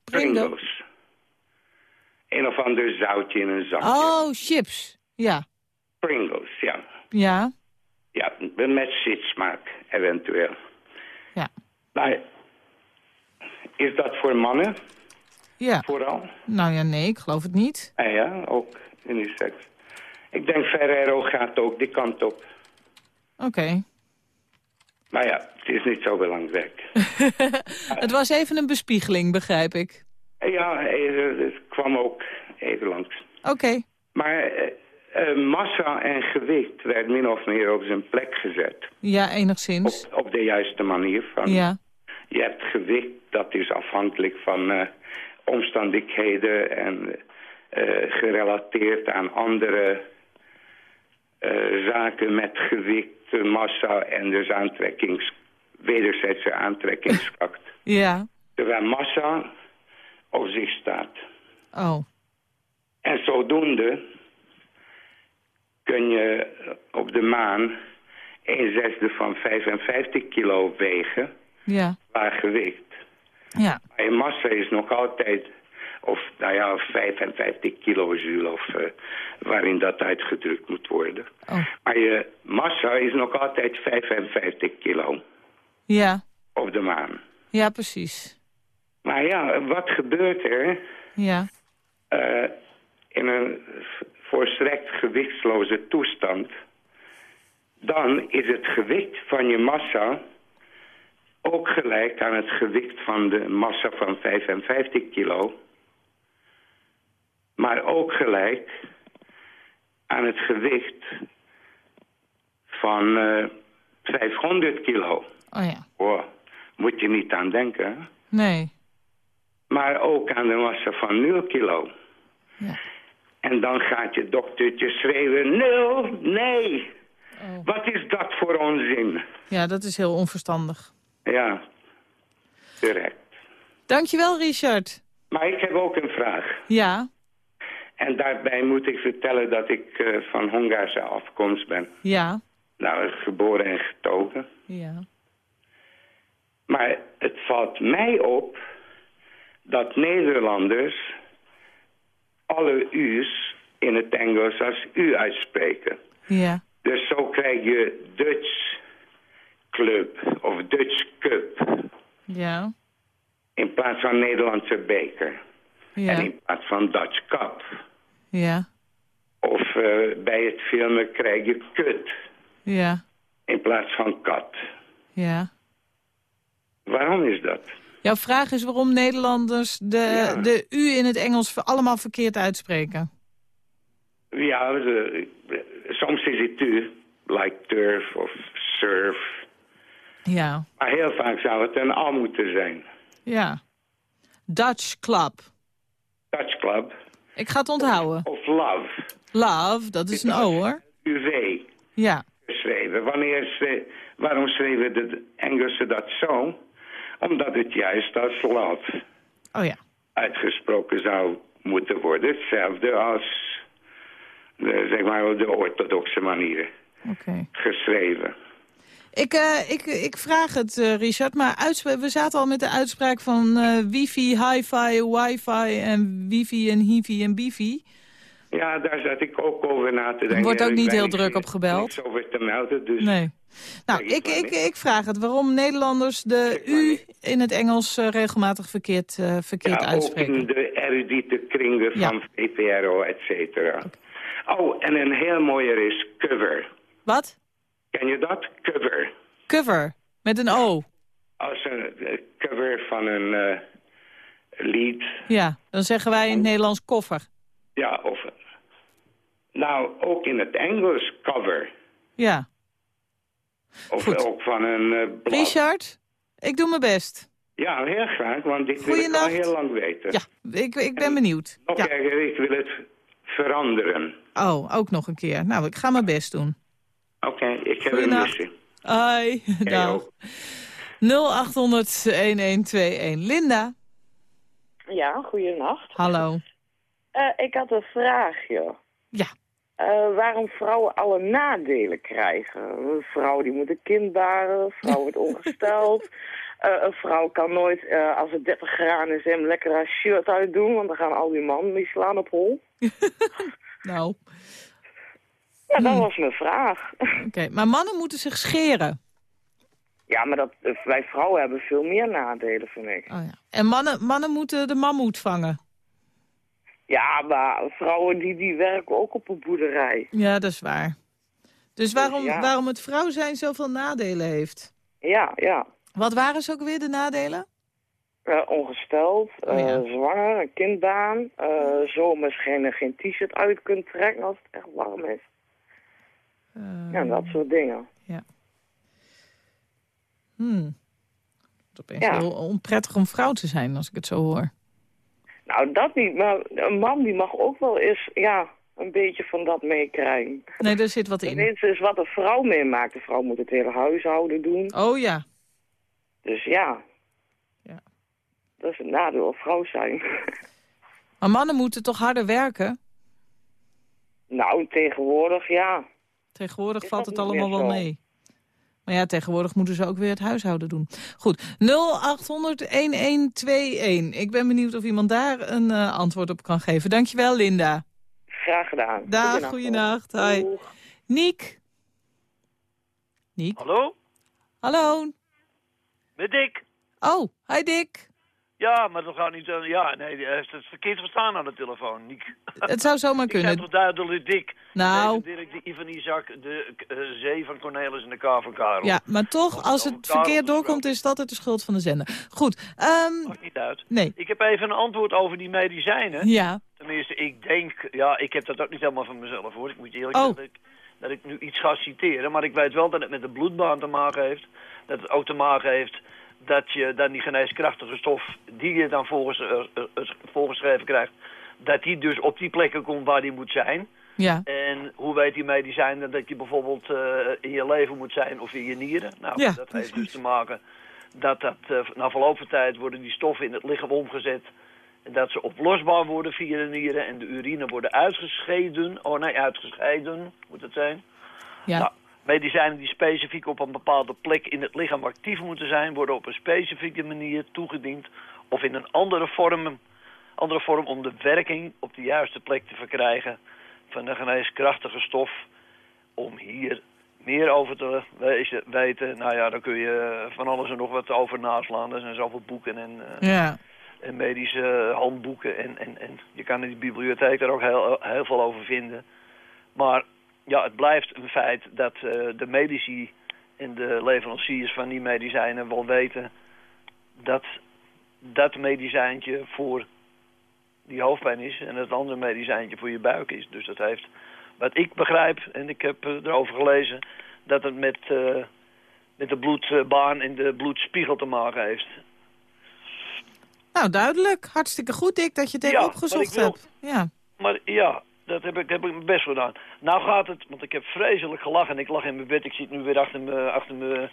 Pringles. Een of ander zoutje in een zakje. Oh, chips. Ja. Pringles, ja. Ja. Ja, met zitsmaak, eventueel. Ja. Maar is dat voor mannen? Ja. Vooral? Nou ja, nee, ik geloof het niet. Ah ja, ook unisex. Ik denk Ferrero gaat ook die kant op. Oké. Okay. Maar ja, het is niet zo belangrijk. het was even een bespiegeling, begrijp ik. Ja, het kwam ook even langs. Oké. Okay. Maar uh, massa en gewicht werd min of meer op zijn plek gezet. Ja, enigszins. Op, op de juiste manier van. Ja. Je hebt gewicht, dat is afhankelijk van eh, omstandigheden en eh, gerelateerd aan andere eh, zaken met gewicht, eh, massa en dus aantrekkings, wederzijdse aantrekkingskracht. Ja. Terwijl massa op zich staat. Oh. En zodoende kun je op de maan een zesde van 55 kilo wegen Ja. qua gewicht. Ja. Maar je massa is nog altijd, of nou ja, 55 kilojoule of eh, waarin dat uitgedrukt moet worden. Oh. Maar je massa is nog altijd 55 kilo Ja. op de maan. Ja, precies. Maar ja, wat gebeurt er Ja. eh, in een volstrekt gewichtsloze toestand? Dan is het gewicht van je massa ook gelijk aan het gewicht van de massa van 55 kilo. Maar ook gelijk aan het gewicht van eh, 500 kilo. Oh ja. Wow, moet je niet aan denken. hè? Nee. Maar ook aan de massa van 0 kilo. Ja. En dan gaat je doktertje schreeuwen, nul, nee. Wat is dat voor onzin? Ja, dat is heel onverstandig. Ja, terecht. Dankjewel, Richard. Maar ik heb ook een vraag. Ja. En daarbij moet ik vertellen dat ik eh, van Hongaarse afkomst ben. Ja. Nou, geboren en getogen. Ja. Maar het valt mij op dat Nederlanders alle u's in het Engels als u uitspreken. Ja. Dus zo krijg je Dutch Club of Dutch Cup Ja. in plaats van Nederlandse beker. Ja. En in plaats van Dutch Cup. Ja. Of eh, bij het filmen krijg je kut Ja. in plaats van kat. Ja. Waarom is dat? Jouw vraag is waarom Nederlanders de, de U in het Engels allemaal verkeerd uitspreken. Ja, de- soms is het u, like turf of surf. Ja. Maar heel vaak zou het een A moeten zijn. Ja. Dutch Club. Dutch Club Ik ga het onthouden. of love. Love, dat is een O hoor. UV Ja. geschreven. Wanneer ze, waarom schreven de Engelsen dat zo? Omdat het juist als love Oh ja. uitgesproken zou moeten worden. Hetzelfde als de, zeg maar, de orthodoxe manier geschreven. Ik, eh, ik, ik vraag het, eh, Richard, maar we zaten al met de uitspraak van eh, wifi, hi-fi, wifi en wifi en hifi en bifi. Ja, daar zat ik ook over na te denken. Er wordt ook niet heel druk op gebeld. niks over te melden, dus... Nee. Nou, ik, ik, ik vraag het. Waarom Nederlanders de U in het Engels regelmatig verkeerd, verkeerd ja, ook uitspreken? in de erudite kringen Ja. van VPRO, et cetera. Oh, en een heel mooier is cover. Wat? Ken je dat? Cover. Cover, met een O. Als een eh, cover van een eh, lied. Ja, dan zeggen wij in het Nederlands koffer. Ja, of... Nou, ook in het Engels cover. Ja. Of Goed. ook van een eh, blad. Richard, ik doe mijn best. Ja, heel graag, want dit wil ik al heel lang weten. Ja, ik, ik ben benieuwd. Nog Ja. erger, ik wil het veranderen. Oh, ook nog een keer. Nou, ik ga mijn best doen. Oké, ik heb een missie. Hoi, dag. 0800-1121. Linda, Ja, goeienacht. hallo. Eh, ik had een vraagje. Ja. Eh, waarom vrouwen alle nadelen krijgen. Een vrouw die moet een kind baren, een vrouw wordt ongesteld. Eh, een vrouw kan nooit, eh, als het 30 graden is, hem lekker haar shirt uitdoen. Want dan gaan al die mannen die slaan op hol. Nou, Ja, dat Hmm. was mijn vraag. oké. Maar mannen moeten zich scheren. Ja, maar dat, eh, wij vrouwen hebben veel meer nadelen, vind ik. Oh, ja. En mannen, mannen moeten de mammoet vangen. Ja, maar vrouwen die, die werken ook op een boerderij. Ja, dat is waar. Dus waarom, ja. waarom het vrouw zijn zoveel nadelen heeft? Ja, ja. Wat waren ze ook weer, de nadelen? Eh, ongesteld, Oh, ja. eh, zwanger, een kindbaan, eh zomers geen, geen t-shirt uit kunt trekken als het echt warm is. Eh, Ja, dat soort dingen. Hmm. opeens Ja. heel onprettig om vrouw te zijn, als ik het zo hoor. Nou, dat niet, maar een man die mag ook wel eens, ja, een beetje van dat meekrijgen. Nee, er zit wat in. Tenminste, is wat een vrouw meemaakt. De vrouw moet het hele huishouden doen. Oh ja. Dus ja. Ja. Dat is het nadeel van vrouw zijn. Maar mannen moeten toch harder werken? nou, tegenwoordig, ja. Tegenwoordig valt het allemaal wel mee. Maar ja, tegenwoordig moeten ze ook weer het huishouden doen. Goed, 0800-1121. Ik ben benieuwd of iemand daar een eh, antwoord op kan geven. Dankjewel, Linda. Graag gedaan. Dag, goeienacht. Hi. Niek. Niek. Hallo? Hallo. Met Dick. Oh, hi Dick. Ja, maar dat gaat niet... eh, ja, nee, hij heeft het verkeerd verstaan aan de telefoon, Niek. Het zou zomaar Ik kunnen. toch duidelijk Dick. Nou. De Dirk, de Ivan Isaac, de eh, zee van Cornelis en de K van Karel. Ja, maar toch, als het verkeerd doorkomt, is dat het de schuld van de zender. Goed. ehm, Maakt niet uit. nee. Ik heb even een antwoord over die medicijnen. Ja. Tenminste, ik denk... Ja, ik heb dat ook niet helemaal van mezelf, hoor. Ik moet eerlijk Oh. zeggen dat ik, dat ik nu iets ga citeren. Maar ik weet wel dat het met de bloedbaan te maken heeft. Dat het ook te maken heeft dat je dan die geneeskrachtige stof... die je dan volgens, eh, eh, voorgeschreven krijgt... dat die dus op die plekken komt waar die moet zijn... Ja. En hoe weet die medicijn dan dat je bijvoorbeeld eh, in je lever moet zijn of in je nieren? Nou, Ja, dat heeft dus te maken dat dat na verloop van tijd worden die stoffen in het lichaam omgezet. En dat ze oplosbaar worden via de nieren en de urine worden uitgescheiden. Oh nee, uitgescheiden moet het zijn. Ja. Nou, medicijnen die specifiek op een bepaalde plek in het lichaam actief moeten zijn... worden op een specifieke manier toegediend of in een andere vorm, andere vorm om de werking op de juiste plek te verkrijgen van de geneeskrachtige stof om hier meer over te wezen, weten. Nou ja, daar kun je van alles en nog wat over naslaan. Er zijn zoveel boeken en, eh, Ja. en medische handboeken. En, en, en je kan in die bibliotheek daar ook heel, heel veel over vinden. Maar ja, het blijft een feit dat eh, de medici en de leveranciers van die medicijnen wel weten dat dat medicijntje voor die hoofdpijn is en het andere medicijntje voor je buik is. Dus dat heeft, wat ik begrijp, en ik heb eh, erover gelezen, dat het met, eh, met de bloedbaan en de bloedspiegel te maken heeft. Nou, duidelijk. Hartstikke goed, Dick, dat je het even Ja, maar opgezocht ik wil- hebt. Ja. Maar ja, dat heb ik, heb ik mijn best gedaan. Nou gaat het, want ik heb vreselijk gelachen. Ik lag in mijn bed, ik zit nu weer achter me, achter me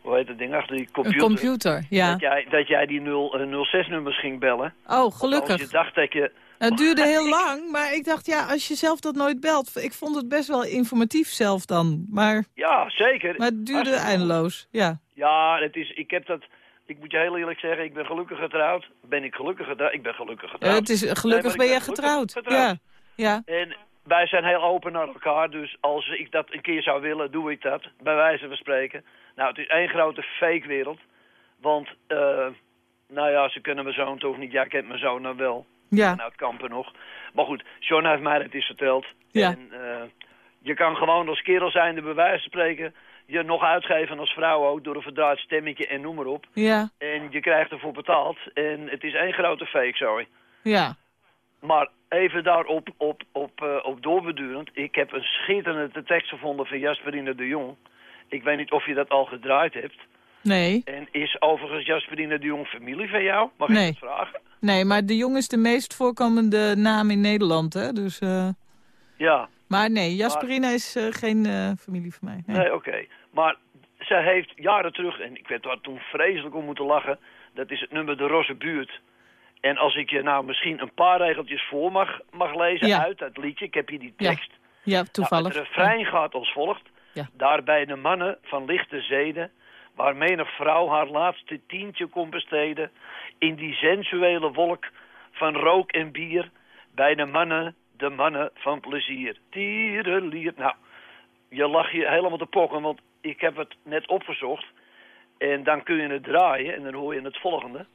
hoe heet dat ding, achter die computer. Een computer, ja. Dat jij, dat jij die 0, eh, 06-nummers ging bellen. Oh, Als gelukkig. je dacht dat je... Het duurde heel lang, maar ik dacht, ja, als je zelf dat nooit belt... Ik vond het best wel informatief zelf dan, maar, Ja, zeker. maar het duurde Hartstikke eindeloos. Ja. Ja, het is, ik heb dat... Ik moet je heel eerlijk zeggen, ik ben gelukkig getrouwd. Ben ik gelukkig getrouwd? Ik ben gelukkig getrouwd. Het is, gelukkig ik ben je gelukkig getrouwd. Ja. Ja. En wij zijn heel open naar elkaar, dus als ik dat een keer zou willen, doe ik dat. Bij wijze van spreken. Nou, het is één grote fake wereld. Want, eh, nou ja, ze kunnen mijn zoon toch niet. Ja, ik heb mijn zoon nou wel. Ja. En uit kampen nog. Maar goed, John heeft mij dat eens verteld. Ja. En eh, je kan gewoon als kerel zijnde bij wijze van spreken... je nog uitgeven als vrouw ook door een verdraaid stemmetje en noem maar op. Ja. En je krijgt ervoor betaald. En het is één grote fake, sorry. Ja. Maar even daarop op, op, eh, op doorbedurend. Ik heb een schitterende tekst gevonden van Jasperine de Jong. Ik weet niet of je dat al gedraaid hebt. Nee. En is overigens Jasperine de Jong familie van jou? Mag Nee. ik dat vragen? Nee, maar de Jong is de meest voorkomende naam in Nederland, hè? Dus, eh, Ja. Maar nee, Jasperina is eh, geen familie van mij. Nee. Nee, oké. Maar zij heeft jaren terug, en ik werd daar toen vreselijk om moeten lachen... dat is het nummer De Rosse Buurt. En als ik je nou misschien een paar regeltjes voor mag, mag lezen Ja. uit dat liedje... ik heb hier die tekst... Ja, toevallig. Nou, het refrein gaat als volgt. Ja. Daarbij de mannen van lichte zeden, waar menig vrouw haar laatste tientje kon besteden, in die sensuele wolk van rook en bier, bij de mannen, de mannen van plezier. Tierenlier. Nou, je lag je helemaal te pokken, want ik heb het net opgezocht. En dan kun je het draaien en dan hoor je het volgende.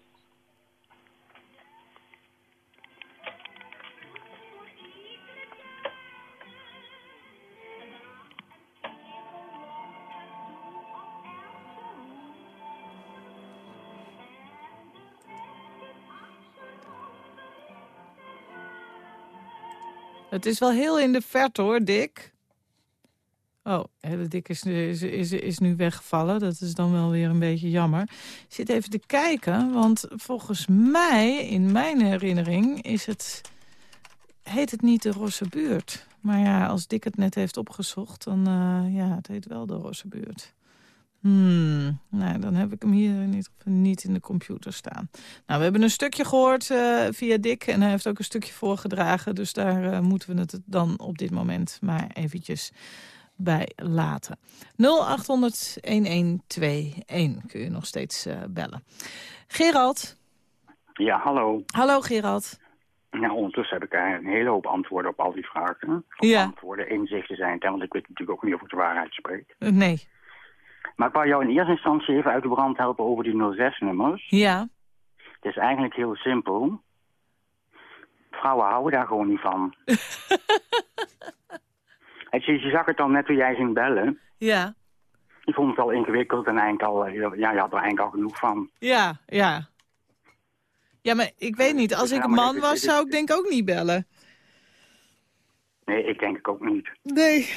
Het is wel heel in de verte hoor, Dick. Oh, hele dik is, is, is, nu weggevallen. Dat is dan wel weer een beetje jammer. Zit even te kijken, want volgens mij, in mijn herinnering, is het, heet het niet de Rosse Buurt. Maar ja, als Dick het net heeft opgezocht, dan uh, ja, het heet wel de Rosse Buurt. Hmm, nou, dan heb ik hem hier niet, niet in de computer staan. Nou, we hebben een stukje gehoord uh, via Dick en hij heeft ook een stukje voorgedragen. Dus daar uh, moeten we het dan op dit moment maar eventjes bij laten. 0800-1121 kun je nog steeds uh, bellen. Gerald? Ja, hallo. Hallo Gerald. Nou, ondertussen heb ik een hele hoop antwoorden op al die vragen. Of ja. antwoorden, inzichten zijn want ik weet natuurlijk ook niet of ik de waarheid spreek. Nee. Maar ik wou jou in eerste instantie even uit de brand helpen over die 06-nummers. Ja. Het is eigenlijk heel simpel. Vrouwen houden daar gewoon niet van. Het, je, je zag het al net toen jij ging bellen. Ja. Je vond het al ingewikkeld en eigenlijk al, ja, je had er eigenlijk al genoeg van. Ja, ja. Ja, maar ik weet niet. Als ik een man was, zou ik denk ook niet bellen. Nee, ik denk ik ook niet. Nee.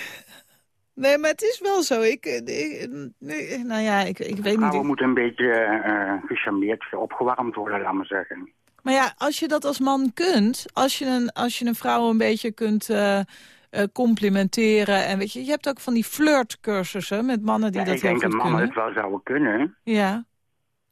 Nee, maar het is wel zo. Ik, ik nee, nou ja, ik, ik weet niet. Vrouwen moeten een beetje uh, gecharmeerd, opgewarmd worden, laat maar zeggen. Maar ja, als je dat als man kunt, als je een, als je een vrouw een beetje kunt... Uh, complimenteren. En weet je, je hebt ook van die flirtcursussen met mannen die ja, dat heel goed kunnen. Ik denk dat mannen het wel zouden kunnen. Ja.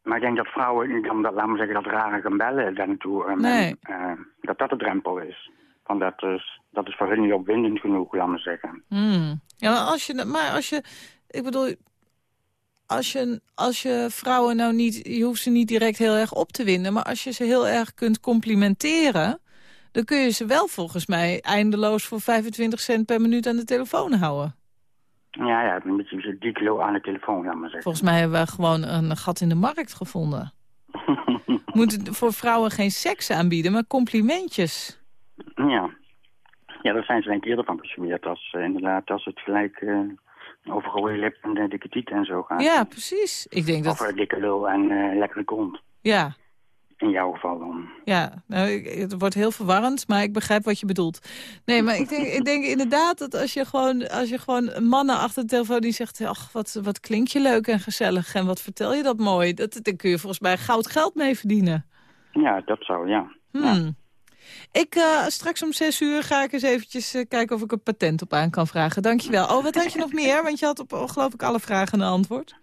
Maar ik denk dat vrouwen, dan, dat, laat maar zeggen, dat rare gaan bellen daar naartoe. Nee. Uh, dat dat de drempel is. Dat, is. dat is voor hun niet opwindend genoeg, laat maar zeggen. Hmm. Ja, maar als je, maar als je, ik bedoel, als je, als je vrouwen nou niet, je hoeft ze niet direct heel erg op te winden, maar als je ze heel erg kunt complimenteren, dan kun je ze wel volgens mij eindeloos voor 25 cent per minuut aan de telefoon houden. Ja, ja, een beetje die kilo aan de telefoon, laat maar zeggen. Volgens mij hebben we gewoon een gat in de markt gevonden. Moeten voor vrouwen geen seks aanbieden, maar complimentjes. Ja. Ja, daar zijn ze denk ik eerder van gesmeerd als uh, inderdaad als het gelijk uh, over rode lip en uh, dikke tieten en zo gaat. Ja, precies. Ik denk dat... Of dikke lul en lekkere kont. Ja. In jouw geval dan. Ja, nou, het wordt heel verwarrend, maar ik begrijp wat je bedoelt. Nee, maar ik denk, ik denk inderdaad dat als je gewoon, als je gewoon mannen achter de telefoon die zegt... ach, wat, wat klink je leuk en gezellig en wat vertel je dat mooi. Dat, kun je volgens mij goud geld mee verdienen. Ja, dat zou, ja. Hmm. ja. Ik, uh, straks om zes uur ga ik eens eventjes uh, kijken of ik een patent op aan kan vragen. Dankjewel. Oh, wat had je nog meer? Want je had op, geloof ik, alle vragen een antwoord.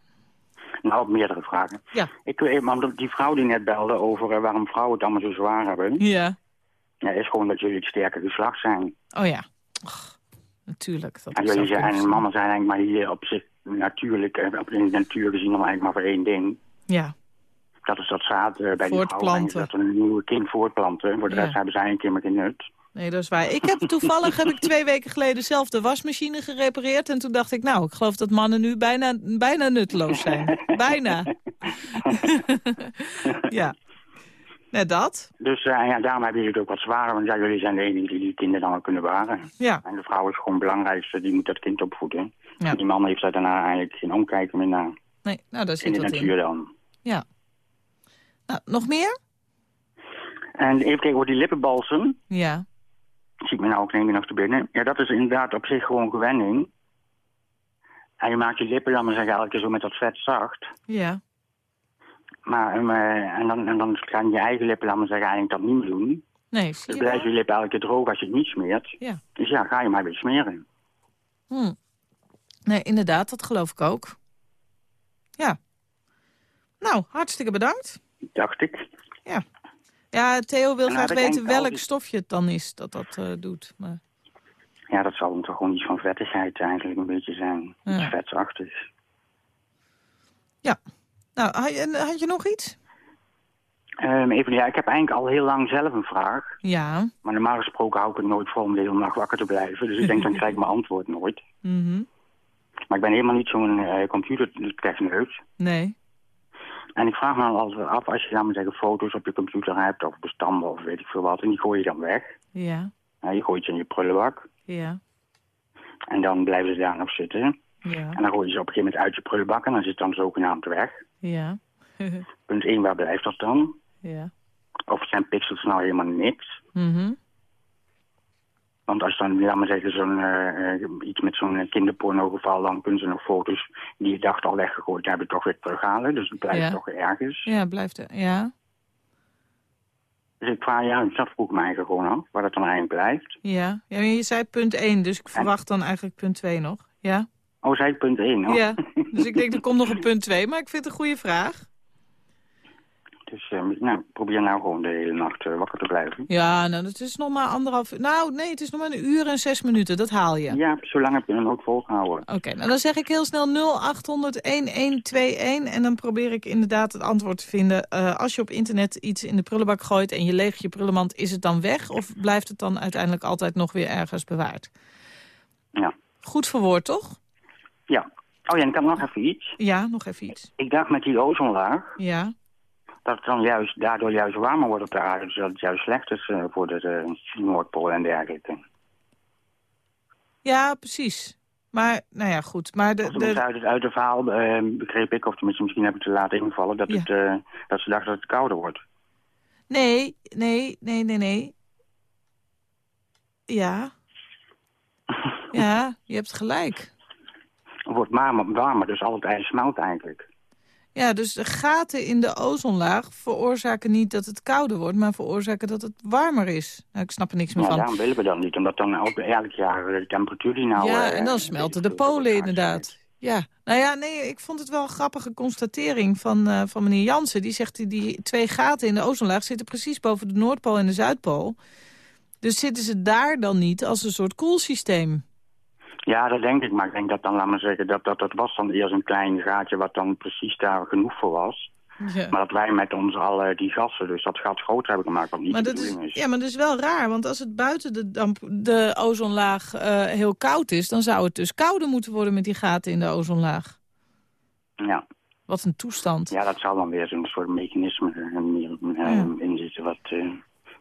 Nou, op meerdere vragen. Ja. Ik weet, maar die vrouw die net belde over uh, waarom vrouwen het allemaal zo zwaar hebben. Ja. Ja, is gewoon dat jullie het sterke geslacht zijn. Oh ja. Och, natuurlijk. Dat en jullie zijn, en mannen zijn eigenlijk maar hier op zich natuurlijk, op de natuur gezien, dan eigenlijk maar voor één ding. Ja. Dat is dat zaad uh, bij die vrouw. Dat een nieuwe kind voortplanten. Voor de Ja. rest hebben zij een keer maar geen nut. Nee, dat is waar. Ik heb toevallig heb ik twee weken geleden zelf de wasmachine gerepareerd. En toen dacht ik, nou, ik geloof dat mannen nu bijna, bijna nutteloos zijn. bijna. ja. Net dat. Dus uh, ja, daarom hebben jullie het ook wat zwaarder. Want ja, jullie zijn de enige die die kinderen dan kunnen bewaren. Ja. En de vrouw is gewoon het belangrijkste. Die moet dat kind opvoeden. Ja. En die man heeft daar daarna eigenlijk geen omkijken meer naar. Nee, nou, In zit de wat natuur in. dan. Ja. Nou, nog meer? En even kijken over die lippenbalsem. Ja. Ziet me nou ook neem je nog te binnen. Ja, dat is inderdaad op zich gewoon gewenning. En je maakt je lippen, dan maar zeggen, elke keer zo met dat vet zacht. Ja. Maar, eh, en, dan, en dan gaan je eigen lippen, maar zeggen, eigenlijk dat niet meer doen. Nee, zie je blijven wel? je lippen elke keer droog als je het niet smeert. Ja. Dus ja, ga je maar weer smeren. Hm. Nee, inderdaad, dat geloof ik ook. Ja. Nou, hartstikke bedankt. Dacht ik. Ja. Ja, Theo wil graag weten welk die- stofje het dan is dat dat eh, doet. Maar... Ja, dat zal dan toch gewoon iets van vettigheid eigenlijk een beetje zijn. Ja. Iets vetsachtigs. Ja. Nou, had je, en had je nog iets? Ehm, even, ja, ik heb eigenlijk al heel lang zelf een vraag. Ja. Maar normaal gesproken hou ik het nooit vol om de hele nacht wakker te blijven. Dus ik denk, dan krijg ik mijn antwoord nooit. Mhm. Maar ik ben helemaal niet zo'n uh, computertechneut. Nee. En ik vraag me dan altijd af, als je dan maar zeggen foto's op je computer hebt of bestanden of weet ik veel wat, en die gooi je dan weg. Ja. Ja, je gooit ze in je prullenbak Ja. en dan blijven ze daar nog zitten. Ja. En dan gooi je ze op een gegeven moment uit je prullenbak en dan zit het dan zogenaamd weg. Ja. Punt 1, waar blijft dat dan? ja. Of zijn pixels nou helemaal niks? Mhm. Want als dan, ja maar zeggen, zo'n, eh, eh, iets met zo'n eh, kinderpornogeval, dan kunnen ze nog foto's die je dacht al weggegooid hebben toch weer terughalen. Dus het blijft Ja. toch ergens. Ja, blijft er. Ja, Dus ik vraag, ja, dat vroeg eigenlijk gewoon af, waar het dan eigenlijk blijft. ja. ja je zei punt 1, dus ik verwacht dan eigenlijk punt 2 nog. Ja? Oh, zei ik punt 1? Ja, dus ik denk er komt nog een punt 2, maar ik vind het een goede vraag. Nou, probeer nou gewoon de hele nacht eh, wakker te blijven. Ja, nou, het is nog maar anderhalf uur. Nou, nee, het is nog maar een uur en zes minuten. Dat haal je. Ja, zolang heb je hem ook volgehouden. Oké, nou dan zeg ik heel snel 0800-1121 en dan probeer ik inderdaad het antwoord te vinden. Eh, als je op internet iets in de prullenbak gooit en je leegt je prullenmand, is het dan weg? Of blijft het dan uiteindelijk altijd nog weer ergens bewaard? Ja. Goed verwoord, toch? Ja. Oh ja, en ik had nog even iets. Ja, nog even iets. Ik dacht met die ozonlaag, Ja. Dat het dan juist, daardoor juist warmer wordt op de aarde. Dus dat het juist slecht is eh, voor de eh, Noordpool en dergelijke. Ja, precies. Maar, nou ja, goed. Maar de, de, uit, het, uit het verhaal eh, begreep ik, of tenminste misschien heb ik te laten invallen, dat, Ja. het, dat ze dachten dat het kouder wordt. nee, nee, nee, nee, nee. Ja. Ja, je hebt gelijk. Het wordt warmer, warmer dus al het ijs smelt eigenlijk. Ja, dus de gaten in de ozonlaag veroorzaken niet dat het kouder wordt... maar veroorzaken dat het warmer is. Nou, ik snap er niks meer Maar van. daarom willen we dat niet, omdat dan elk, elk jaar de temperatuur die nou... ja, eh, en dan smelten de polen inderdaad. Ja, nou ja, nee, ik vond het wel een grappige constatering van, eh, van meneer Jansen. Die zegt, die, die twee gaten in de ozonlaag zitten precies boven de Noordpool en de Zuidpool. Dus zitten ze daar dan niet als een soort koelsysteem? Ja, dat denk ik, maar ik denk dat dan, laat maar zeggen, dat, dat, dat was dan eerst een klein gaatje wat dan precies daar genoeg voor was. Ja. Maar dat wij met ons al die gassen, dus dat gat groter hebben gemaakt, wat niet Maar dat is, ja, maar dat is wel raar, want als het buiten de, damp, de ozonlaag eh, heel koud is... dan zou het dus kouder moeten worden met die gaten in de ozonlaag. Ja. Wat een toestand. ja, dat zal dan weer zo'n soort mechanisme eh, in zitten wat eh,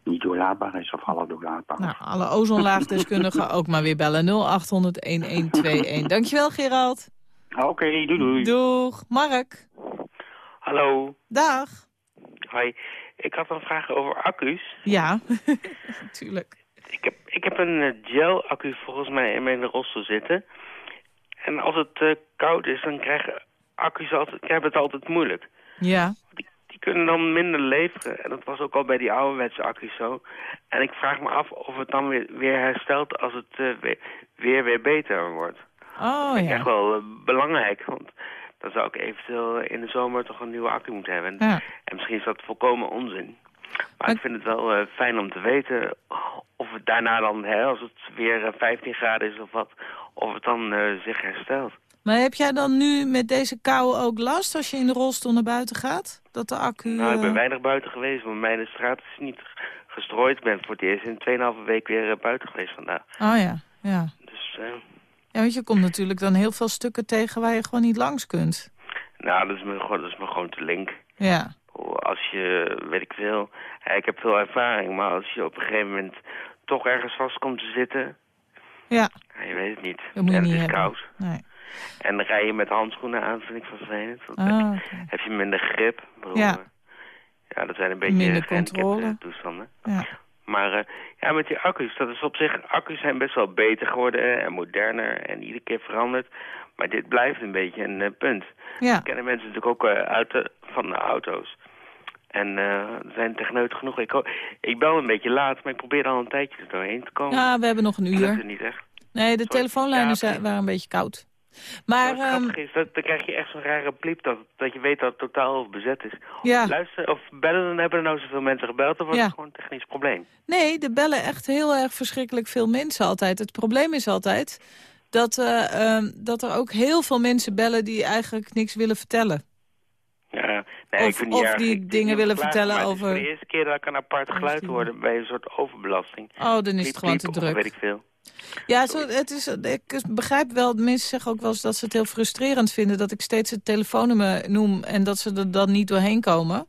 niet doorlaatbaar is of half doorlaatbaar. Nou, alle ozonlaagdeskundigen ook maar weer bellen. 0800-1121. Dankjewel, Gerald. Oké, doei doei. Doeg. Mark. Hallo. Dag. Hoi. Ik had een vraag over accu's. Ja, natuurlijk. Ik heb, ik heb een eh, gel-accu volgens mij in mijn rolstoel zitten. En als het eh, koud is, dan krijgen accu's altijd, krijgen het altijd moeilijk. Ja. Die kunnen dan minder leveren. En dat was ook al bij die ouderwetse accu's zo. En ik vraag me af of het dan weer, weer herstelt als het eh, weer, weer weer beter wordt. Oh Dat is ja. echt wel eh, belangrijk, want dan zou ik eventueel in de zomer toch een nieuwe accu moeten hebben. Ja. En misschien is dat volkomen onzin. Maar ik vind het wel eh, fijn om te weten of het daarna dan, hè, als het weer eh, 15 graden is of wat, of het dan zich herstelt. Maar heb jij dan nu met deze kou ook last als je in de rolstoel naar buiten gaat? Dat de accu... Nou, ik ben eh, weinig buiten geweest, want mijn straat is niet gestrooid. Ik ben voor het eerst in 2,5 week weer eh, buiten geweest vandaag. Oh ja, ja. Dus, eh, Ja, want je komt natuurlijk dan heel veel stukken tegen waar je gewoon niet langs kunt. nou, dat is, me, gewoon- dat is me gewoon te link. Ja. Als je, weet ik veel, ik heb veel ervaring, maar als je op een gegeven moment toch ergens vast komt te zitten, Ja, je weet het niet. dat moet je en niet het is hebben. koud. Nee. En dan rij je met handschoenen aan, vind ik vervelend. Want Ah, heb, je, heb je minder grip. Bedoel, Ja. ja, dat zijn een beetje Minder controle. toestanden. Ja. Maar eh, ja, met die accu's, dat is op zich, accu's zijn best wel beter geworden en moderner en iedere keer veranderd. Maar dit blijft een beetje een eh, punt. Ja. Kennen mensen natuurlijk ook eh, uit de, van de auto's. En er zijn techneuten genoeg. Ik, ik bel een beetje laat, maar ik probeer al een tijdje er doorheen te komen. Ja, we hebben nog een Dat is uur. niet echt. Nee, de telefoonlijnen zijn, waren een beetje koud. Maar, ehm, is, dat, dan krijg je echt zo'n rare pliep dat, dat je weet dat het totaal bezet is. Ja. Luister, of bellen, dan hebben er nou zoveel mensen gebeld, of was Ja. het gewoon een technisch probleem? nee, er bellen echt heel erg verschrikkelijk veel mensen altijd. Het probleem is altijd dat, eh, ehm, dat er ook heel veel mensen bellen die eigenlijk niks willen vertellen. Ja, nee, Of- ik of die dingen willen vertellen over- Het is voor de eerste keer dat ik een apart geluid hoorde bij een soort overbelasting. Oh, dan is Piep, het gewoon piep, te druk. weet ik veel. Ja, zo, het is, ik begrijp wel, mensen zeggen ook wel eens dat ze het heel frustrerend vinden... dat ik steeds het telefoonnummer noem en dat ze er dan niet doorheen komen.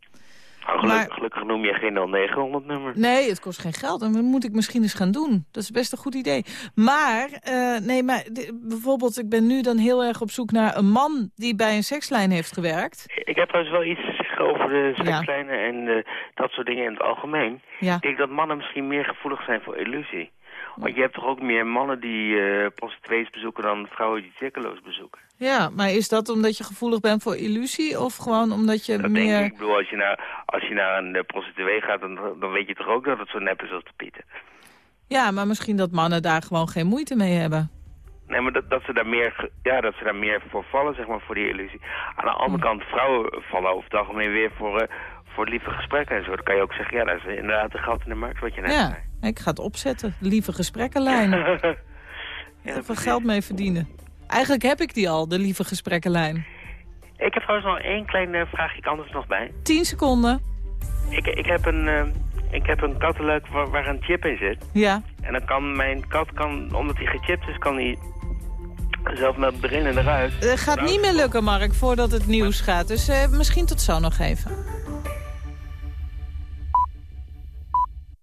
Nou, geluk- Maar- Gelukkig noem je geen 0900 nummer. Nee, het kost geen geld en dat moet ik misschien eens gaan doen. Dat is best een goed idee. Maar, eh, nee, maar bijvoorbeeld, ik ben nu dan heel erg op zoek naar een man... die bij een sekslijn heeft gewerkt. Ik heb trouwens wel iets te zeggen over de Ja. sekslijnen en eh, dat soort dingen in het algemeen. Ja. Ik denk dat mannen misschien meer gevoelig zijn voor illusie. Want je hebt toch ook meer mannen die eh prostituees bezoeken dan vrouwen die cirkeloos bezoeken. Ja, maar is dat omdat je gevoelig bent voor illusie of gewoon omdat je Dat meer... denk ik. Ik bedoel, als je naar, als je naar een eh, prostituee gaat, dan, dan weet je toch ook dat het zo nep is als de pieten. Ja, maar misschien dat mannen daar gewoon geen moeite mee hebben. Nee, maar dat, dat, ze daar meer, ja, dat ze daar meer voor vallen, zeg maar, voor die illusie. Aan de andere kant, vrouwen vallen over het algemeen weer voor, eh, voor lieve gesprekken en zo. Dan kan je ook zeggen, ja, dat is inderdaad een gat in de markt, wat je net Ja, ik ga het opzetten. Lieve gesprekkenlijn. Even geld mee verdienen. Eigenlijk heb ik die al, de lieve gesprekkenlijn. Ik heb trouwens nog één klein eh, vraagje anders nog bij. 10 seconden. Ik, ik, heb een, eh, ik heb een kattenluik waar, waar een chip in zit. Ja. En dan kan mijn kat, kan, omdat hij gechipt is, kan hij zelf met erin en eruit. Het gaat niet meer lukken, Mark, voordat het nieuws gaat. Dus eh, misschien tot zo nog even.